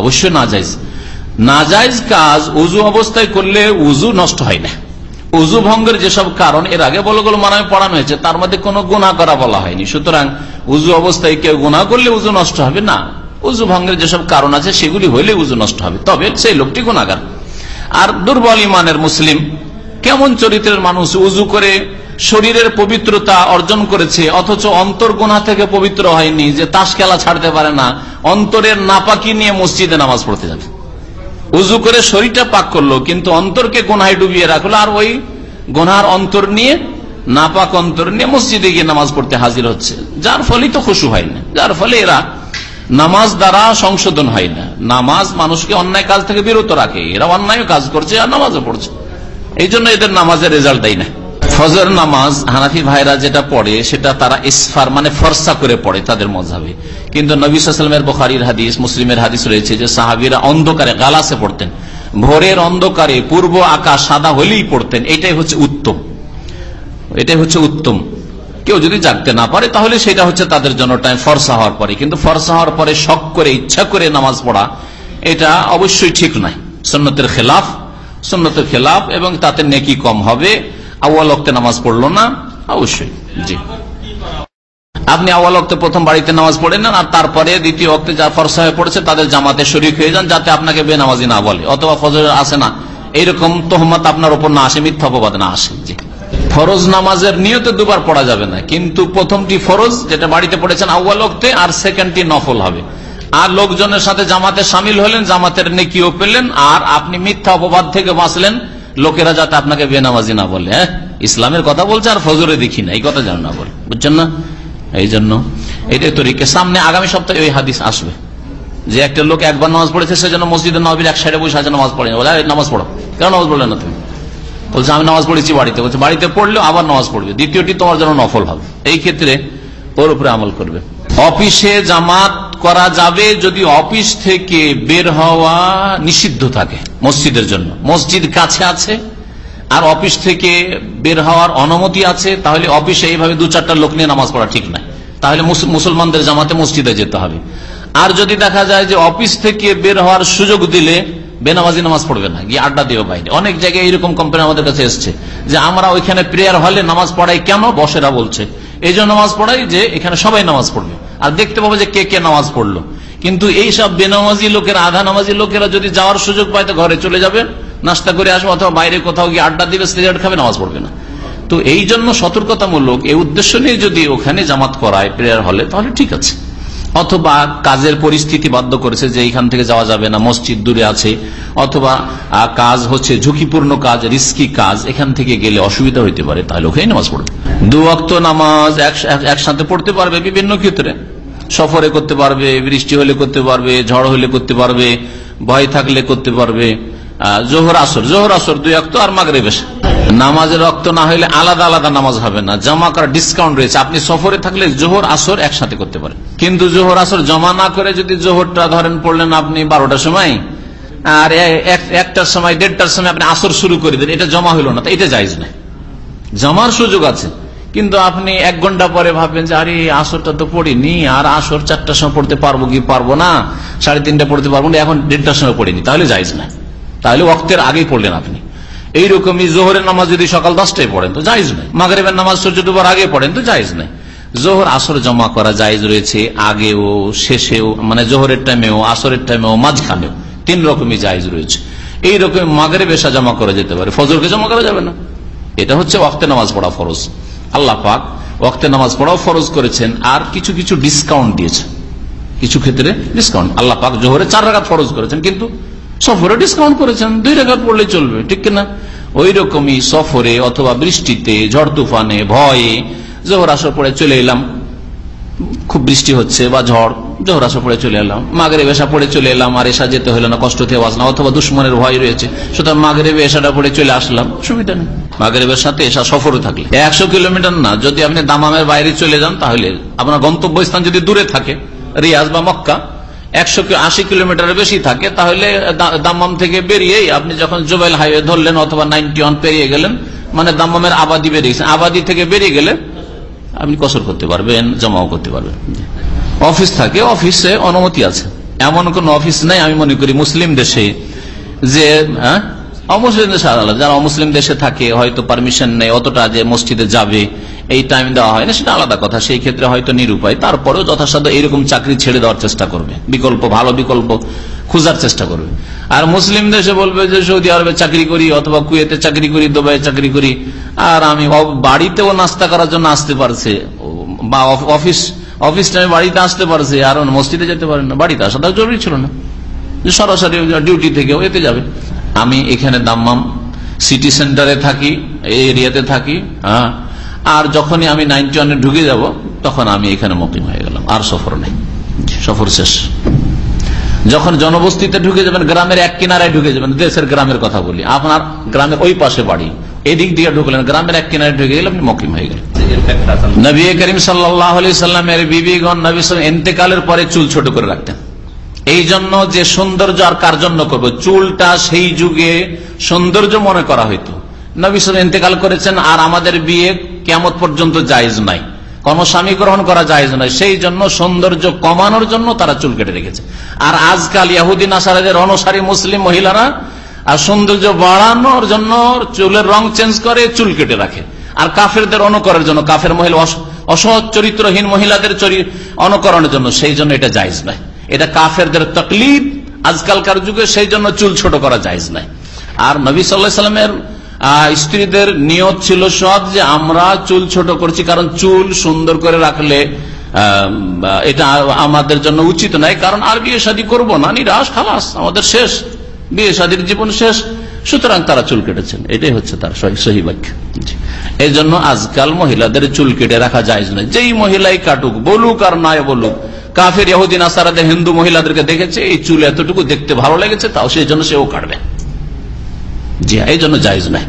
অবশ্যই না যাইজ নাজাইজ কাজ উজু অবস্থায় করলে উজু নষ্ট হয় না। উজু ভঙ্গের যেসব কারণ, এর আগে বলগুলো মানায় পড়ানো হয়েছে, তার মধ্যে কোনো গুণা করা বলা হয়নি। সুতরাং উজু অবস্থায় কেউ গুণা করলে উজু নষ্ট হবে না। উজু ভঙ্গের যেসব কারণ আছে, সেগুলি হইলে উজু নষ্ট হবে। তবে সেই লোকটি গুণাগার। আর দুর্বল ইমানের মুসলিম, কেমন চরিত্রের মানুষ উজু করে শরীরের পবিত্রতা অর্জন করেছে, অথচ অন্তর গুণা থেকে পবিত্র হয়নি, যে তাস খেলা ছাড়তে পারে না, অন্তরের নাপাকি নিয়ে মসজিদে নামাজ পড়তে যাবে। উজু করে শরীরটা পাক করল, কিন্তু অন্তরকে গোনায় ডুবিয়ে রাখল, আর ওই গোনার অন্তর নিয়ে, নাপাক অন্তর নিয়ে মসজিদে গিয়ে নামাজ পড়তে হাজির হচ্ছে। যার ফলে তো খুশু হয় না। যার ফলে এরা নামাজ দ্বারা সংশোধন হয় না। নামাজ মানুষকে অন্যায় কাজ থেকে বিরত রাখে। এরা অন্যায় কাজ করছে আর নামাজও পড়ছে। এই জন্য এদের নামাজের রেজাল্ট দেয় না। ফজর নামাজ হানাফি ভাইরা যেটা পড়ে, সেটা তারা ইসফার মানে ফর্সা করে পড়ে তাদের মজাবে। কিন্তু নবীলামের বখারির হাদিস, মুসলিমের হাদিস রয়েছে যে সাহাবিরা অন্ধকারে গালাসে পড়তেন। ভোরের অন্ধকারে পূর্ব আকাশ সাদা হলেই পড়তেন। এটাই হচ্ছে উত্তম। এটাই হচ্ছে উত্তম। কেউ যদি জাগতে না পারে, তাহলে সেটা হচ্ছে তাদের জন্য টাইম ফর্সা হওয়ার পরে। কিন্তু ফর্সা হওয়ার পরে শখ করে, ইচ্ছা করে নামাজ পড়া, এটা অবশ্যই ঠিক নয়। সন্ন্যতের খেলাফ সন্ন্যতের খেলাফ এবং তাতে নেকি কম হবে। আউ্য়াল অক্তে নামাজ পড়ল না? অবশ্যই, জি। আপনি আওয়াল অক্তে প্রথম বাড়িতে নামাজ পড়ে নেন আর তারপরে দ্বিতীয় অক্তে যা ফরসা হয়ে পড়েছে, তাদের জামাতে শরিক হয়ে যান, যাতে আপনাকে বেনামাজি না বলে। অথবা ফজর আসে না। এইরকম তোহমত আপনার উপর না আসে, মিথ্যা অপবাদ না আসে, জি। ফরজ নামাজের নিয়তে দুবার পড়া যাবে না, কিন্তু প্রথমটি ফরজ, যেটা বাড়িতে পড়েছেন আউ্য়াল অক্তে আর সেকেন্ডটি নফল হবে। আর লোকজনের সাথে জামাতে সামিল হলেন, জামাতের নেকিও পেলেন, আর আপনি মিথ্যা অপবাদ থেকে বাঁচলেন লোকেরা যাতে আপনাকে বেনামাজি না বলে হ্যাঁ? ইসলামের কথা বলছে আর ফজরে দেখি না, এই কথা যেন না বলে। বুঝছেন না? এই জন্য এটাই তরিকে। সামনে আগামী সপ্তাহে ওই হাদিস আসবে। যে একটা লোক একবার নামাজ পড়েছে সেজন্য মসজিদের নবীর এক সাইডে বসে আছে, নামাজ পড়েনি। বলে নামাজ পড়ো। কেন নামাজ পড়লে না তুমি? বলছে, আমি নামাজ পড়েছি বাড়িতে। বলছে, বাড়িতে পড়লেও আবার নামাজ পড়বে। দ্বিতীয়টি, তোমার জন্য নফল হবে। এই ক্ষেত্রে ওর উপরে আমল করবে। অফিসে জামাত করা যাবে যদি অফিস থেকে বের হওয়া নিষিদ্ধ থাকে মসজিদের জন্য। মসজিদ কাছে আছে, আর অফিস থেকে বের হওয়ার অনুমতি আছে, তাহলে অফিসে এইভাবে দু চারটা লোক নিয়ে নামাজ পড়া ঠিক নাই। তাহলে মুসলমানদের জামাতে মসজিদে যেতে হবে। আর যদি দেখা যায় যে অফিস থেকে বের হওয়ার সুযোগ দিলে বেনামাজি নামাজ পড়বে না, গিয়ে আড্ডা দেবে বাইরে। অনেক জায়গায় এইরকম কোম্পানি আমাদের কাছে এসছে যে আমরা ওইখানে প্রেয়ার হলে নামাজ পড়াই কেন? বসেরা বলছে এই জন্য নামাজ পড়াই যে এখানে সবাই নামাজ পড়বে। আর দেখতে পাবো যে কে কে নামাজ পড়ল। কিন্তু এই সব বেনামাজি লোকেরা, আধা নামাজি লোকেরা যদি যাওয়ার সুযোগ পায় তো ঘরে চলে যাবে, নাস্তা করে আসবে অথবা বাইরে কোথাও গিয়ে আড্ডা দিবে, সিগারেট খাবে, নামাজ পড়বে না। তো এই জন্য সতর্কতামূলক, এই উদ্দেশ্য নিয়ে যদি ওখানে জামাত করায়, প্রেয়ার হলে, তাহলে ঠিক আছে। অথবা কাজের পরিস্থিতি বাধ্য করেছে যে এইখান থেকে যাওয়া যাবে না, মসজিদ দূরে আছে, অথবা কাজ হচ্ছে ঝুঁকিপূর্ণ কাজ, রিস্কি কাজ, এখান থেকে গেলে অসুবিধা হইতে পারে, তাহলে ওখানে নামাজ পড়বে। দু অক্ত নামাজ একসাথে পড়তে পারবে বিভিন্ন ক্ষেত্রে। সফরে করতে পারবে, বৃষ্টি হলে করতে পারবে, ঝড় হলে করতে পারবে, ভয় থাকলে করতে পারবে জোহর আসর জোহর আসর দুই অক্ত আর মাগরে বেশ নামাজের রক্ত না হলে আলাদা আলাদা নামাজ হবে না। জমা করার ডিসকাউন্ট রয়েছে। আপনি সফরে থাকলে জোহর, আসর একসাথে করতে পারেন। কিন্তু জোহর, আসর জমা না করে যদি জোহরটা ধরেন পড়লেন আপনি বারোটার সময়, আর একটার সময়, দেড়টার সময় আপনি আসর শুরু করে দেন এটা জমা হইল না এটা যাইজ না জমার সুযোগ আছে। কিন্তু আপনি এক ঘণ্টা পরে ভাববেন যে, আরে, আসরটা তো পড়িনি, আর আসর চারটার সময় পড়তে পারব কি পারব না, সাড়ে তিনটা পড়তে পারব না, এখন দেড়টার সময় পড়িনি, তাহলে যাইজ না তাহলে অক্তের আগেই পড়লেন আপনি। এইরকমই জোহরের নামাজ যদি সকাল দশটায় পড়েন, তো জায়জ নাই। মাগরেবের নামাজ সূর্য ডুবার আগে পড়েন, তো জায়জ নাই। জোহর আসর জমা করা জায়জ রয়েছে আগেও, শেষেও মানে জোহরের টাইমেও, আসরের টাইমেও, মাঝখানেও। তিন রকমই জায়জ রয়েছে। এইরকম মাগরে বেশা জমা করা যেতে পারে। ফজরকে জমা করা যাবে না। এটা হচ্ছে ওয়াক্তে নামাজ পড়া ফরজ। আল্লাহ পাক ওয়াক্তে নামাজ পড়াও ফরজ করেছেন, আর কিছু কিছু ডিসকাউন্ট দিয়েছে কিছু ক্ষেত্রে ডিসকাউন্ট আল্লাহ পাক জোহরে চার রাখাত ফরজ করেছেন, কিন্তু সফরে ডিসকাউন্ট করেছেন, দুই রেখাত পড়লে চলবে, ঠিক কিনা? ওই রকমই সফরে অথবা বৃষ্টিতে, ঝড় তুফানে, ভয়ে জোহর আসর পড়ে চলে এলাম। খুব বৃষ্টি হচ্ছে বা ঝড়, জোহর আসর পড়ে চলে এলাম। মাগরে বেশা পড়ে চলে এলাম, আর এসা যেতে হলো না, কষ্ট থেকে বাঁচলাম, অথবা দুশ্মনের ভয় রয়েছে। সুতরাং মাগরে বেশাটা পড়ে চলে আসলাম, সুবিধা নেই। মাগরে বেশাতে এসা সফরে থাকলে। একশো কিলোমিটার না, যদি আপনি দামামের বাইরে চলে যান, তাহলে আপনার গন্তব্যস্থান যদি দূরে থাকে, রিয়াজ বা মক্কা একশো আশি কিলোমিটারের বেশি থাকে, তাহলে দাম্মাম থেকে বেরিয়েই আপনি যখন জোবাইল হাইওয়ে ধরলেন অথবা নাইনটি ওয়ান পেরিয়ে গেলেন মানে দাম্মামের আবাদি বেরিয়েছেন আবাদি থেকে বেরিয়ে গেলে আপনি কসর করতে পারবেন, জমাও করতে পারবেন। অফিস থাকে, অফিসে অনুমতি আছে। এমন কোন অফিস নাই, আমি মনে করি মুসলিম দেশে যে হ্যাঁ? অমুসলিম দেশে আলাদা। যারা অমুসলিম দেশে থাকে, হয়তো পারমিশন নেই অতটা যে মসজিদে যাবে। এই টাইম দেওয়া হয় না, সেটা আলাদা কথা। সেই ক্ষেত্রে হয়তো নিরুপায়। তারপরেও যথাসাধ্য এইরকম চাকরি ছেড়ে দেওয়ার চেষ্টা করবে। বিকল্প, ভালো বিকল্প খোঁজার চেষ্টা করবে। আর মুসলিম দেশে বলবে যে, সৌদি আরবে চাকরি করি অথবা কুয়েতে চাকরি করি দুবাই চাকরি করি। আর আমি বাড়িতেও নাস্তা করার জন্য আসতে পারছে। বা অফিস অফিস টাইমে বাড়িতে আসতে পারছে। আর মসজিদে যেতে পারেন না। বাড়িতে আসা তার জরুরি ছিল না। সরাসরি ডিউটি থেকে এতে যাবে। আমি এখানে দাম্মাম সিটি সেন্টারে থাকি, এই এরিয়াতে থাকি হ্যাঁ। আর যখনই আমি নাইনটি ওয়ানে ঢুকে যাব, তখন আমি এখানে মকিম হয়ে গেলাম, আর সফর নেই। সফর শেষ। যখন জনবস্তিতে ঢুকে যাবেন, গ্রামের এক কিনারায় ঢুকে যাবেন, দেশের গ্রামের কথা বলি। আপনার গ্রামের ওই পাশে বাড়ি, এদিক দিয়ে ঢুকলেন, গ্রামের এক কিনারে ঢুকে গেলে আপনি মকিম হয়ে গেলেন। নবী করিম সাল্লামের বিবিগণ, নবী এতেকালের পরে চুল ছোট করে রাখতেন। এই জন্য যে সৌন্দর্য আর কার জন্য করব? চুলটা সেই যুগে সৌন্দর্য মনে করা হইতো। নবী সাল্লাম ইন্তেকাল করেছেন, আর আমাদের বিয়ে কেমত পর্যন্ত জায়েজ নাই। কোন স্বামী গ্রহণ করা জায়েজ নয় সেই জন্য সৌন্দর্য কমানোর জন্য তারা চুল কেটে রেখেছে। আর আজকাল ইয়াহুদ্দিন আসারাদের অনুসারী মুসলিম মহিলারা আর সৌন্দর্য বাড়ানোর জন্য চুলের রং চেঞ্জ করে চুল কেটে রাখে। আর কাফেরদের অনুকরণের জন্য, কাফের মহিলা অসৎ চরিত্রহীন মহিলাদের অনুকরণের জন্য সেই জন্য এটা জায়জ নাই। এটা কাফেরদের তকলিফ আজকালকার যুগে সেই জন্য চুল ছোট করা জায়জ নাই। আর নবী সাল্লাহ সাল্লামের স্ত্রীদের নিয়ত ছিল সৎ যে আমরা চুল ছোট করছি, কারণ চুল সুন্দর করে রাখলে এটা আমাদের জন্য উচিত নয়, কারণ আর বিয়ে শাদী করব না, নিরাশ, খালাস, আমাদের শেষ, বিয়ে শাদীর জীবন শেষ, সুতরাং তারা চুল কেটেছেন, এটাই হচ্ছে তার সহি বাক্য এই জন্য আজকাল মহিলাদের চুল কেটে রাখা যায় না, যেই মহিলাই কাটুক, বলুক আর নয় বলুক, কাফের ইহুদিন আসারাদের হিন্দু মহিলাদেরকে দেখেছে, এই চুল এতটুকু দেখতে ভালো লেগেছে, তাও সেই জন্য সেও কাটবে। জি, এই জন্য জায়জ নাই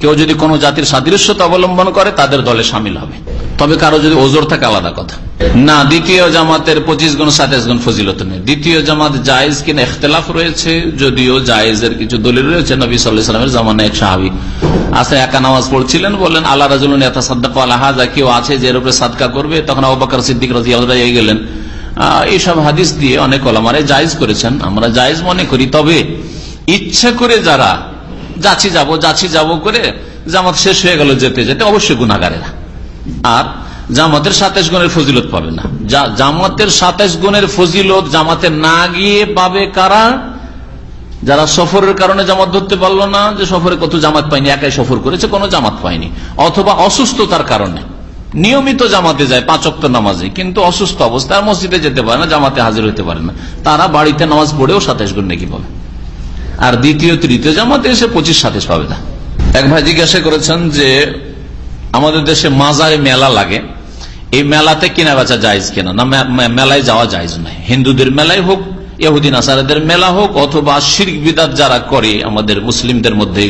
কেউ যদি কোনো জাতির সাদৃশ্যতা অবলম্বন করে, তাদের দলে সামিল হবে। তবে কারও যদি ওজোর থাকে, আলাদা কথা। না, দ্বিতীয় জামাতের পঁচিশ গুণ গুণ ফজিলত নেই। দ্বিতীয় জামাত কিনা এখতলাফ রয়েছে, যদিও কিছু দলিল রয়েছে। নবী সাল্লামের এক সাহাবি আসে একা নামাজ পড়ছিলেন, বললেন, আল্লাহ রাজুল নেতা কেউ আছে যে এর উপরে সাদকা করবে। তখন আবাকার সিদ্দিক রাজিয়া গেলেন। এইসব হাদিস দিয়ে অনেক ওলামারে জায়েজ করেছেন। আমরা জায়েজ মনে করি, তবে ইচ্ছা করে যারা যাচ্ছি যাব যাচ্ছি যাব করে জামাত শেষ হয়ে গেল যেতে যেতে অবশ্যই গুণাগারেরা আর জামাতের সাতাশ গুণের ফজিলত পাবে না। জামাতের সাতাশ গুণের ফজিলত জামাতে না গিয়ে পাবে কারা? যারা সফরের কারণে জামাত ধরতে পারল না, যে সফরে কত জামাত পায়নি, একাই সফর করেছে, কোনো জামাত পায়নি। অথবা অসুস্থতার কারণে। নিয়মিত জামাতে যায় পাঁচক্ত নামাজে, কিন্তু অসুস্থ অবস্থায় মসজিদে যেতে পারে না, জামাতে হাজির হতে পারে না। তারা বাড়িতে নামাজ পড়েও সাতাশ গুণ নাকি পাবে। আর দ্বিতীয়, তৃতীয় জামাতে এসে পঁচিশ, সাতাশ পাবে না। এক ভাই জিজ্ঞাসা করেছেন যে, আমাদের দেশে মাজারে মেলা লাগে। এই মেলাতে কেনা বেচা যাইজ কেনা? না মেলায় যাওয়া যাইজ নয়। হিন্দুদের মেলায় হোক ইহুদিন আসারাদের মেলা হোক, অথবা শির্ক বিদাত যারা করে আমাদের মুসলিমদের মধ্যে,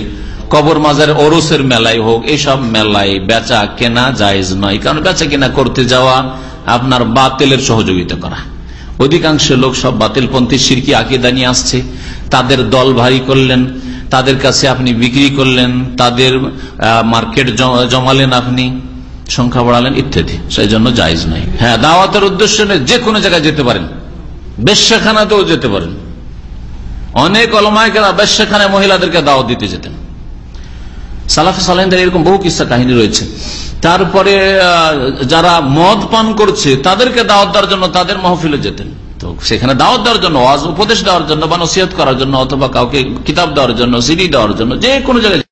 কবর মাজার, ওরসের মেলায় হোক এইসব মেলায় বেচা কেনা জায়েজ নয়। কারণ বেচা কেনা করতে যাওয়া আপনার বাতিলের সহযোগিতা করা। অধিকাংশ লোক সব বাতিলপন্থী সিরকি আকিদা নিয়ে আসছে। তাদের দল ভারী করলেন, তাদের কাছে আপনি বিক্রি করলেন, তাদের মার্কেট জমালেন আপনি, সংখ্যা বাড়ালেন ইত্যাদি। সেই জন্য জায়জ নাই। হ্যাঁ দাওয়াতের উদ্দেশ্য যে কোনো জায়গায় যেতে পারেন। বেশ্যাখানাতেও যেতে পারেন। অনেক অলমায়কেরা বেশ্যাখানায় মহিলাদেরকে দাওয়াত দিতে যেতেন। সালাফে সালাইনদের এরকম বহু কিস্সা কাহিনী রয়েছে। তারপরে যারা মদ পান করছে, তাদেরকে দাওয়াত দেওয়ার জন্য তাদের মহফিলে যেতেন। তো সেখানে দাওয়াত দেওয়ার জন্য উপদেশ দেওয়ার জন্য বা নসিহত করার জন্য অথবা কাউকে কিতাব দেওয়ার জন্য সিডি দেওয়ার জন্য, যে কোনো জায়গায়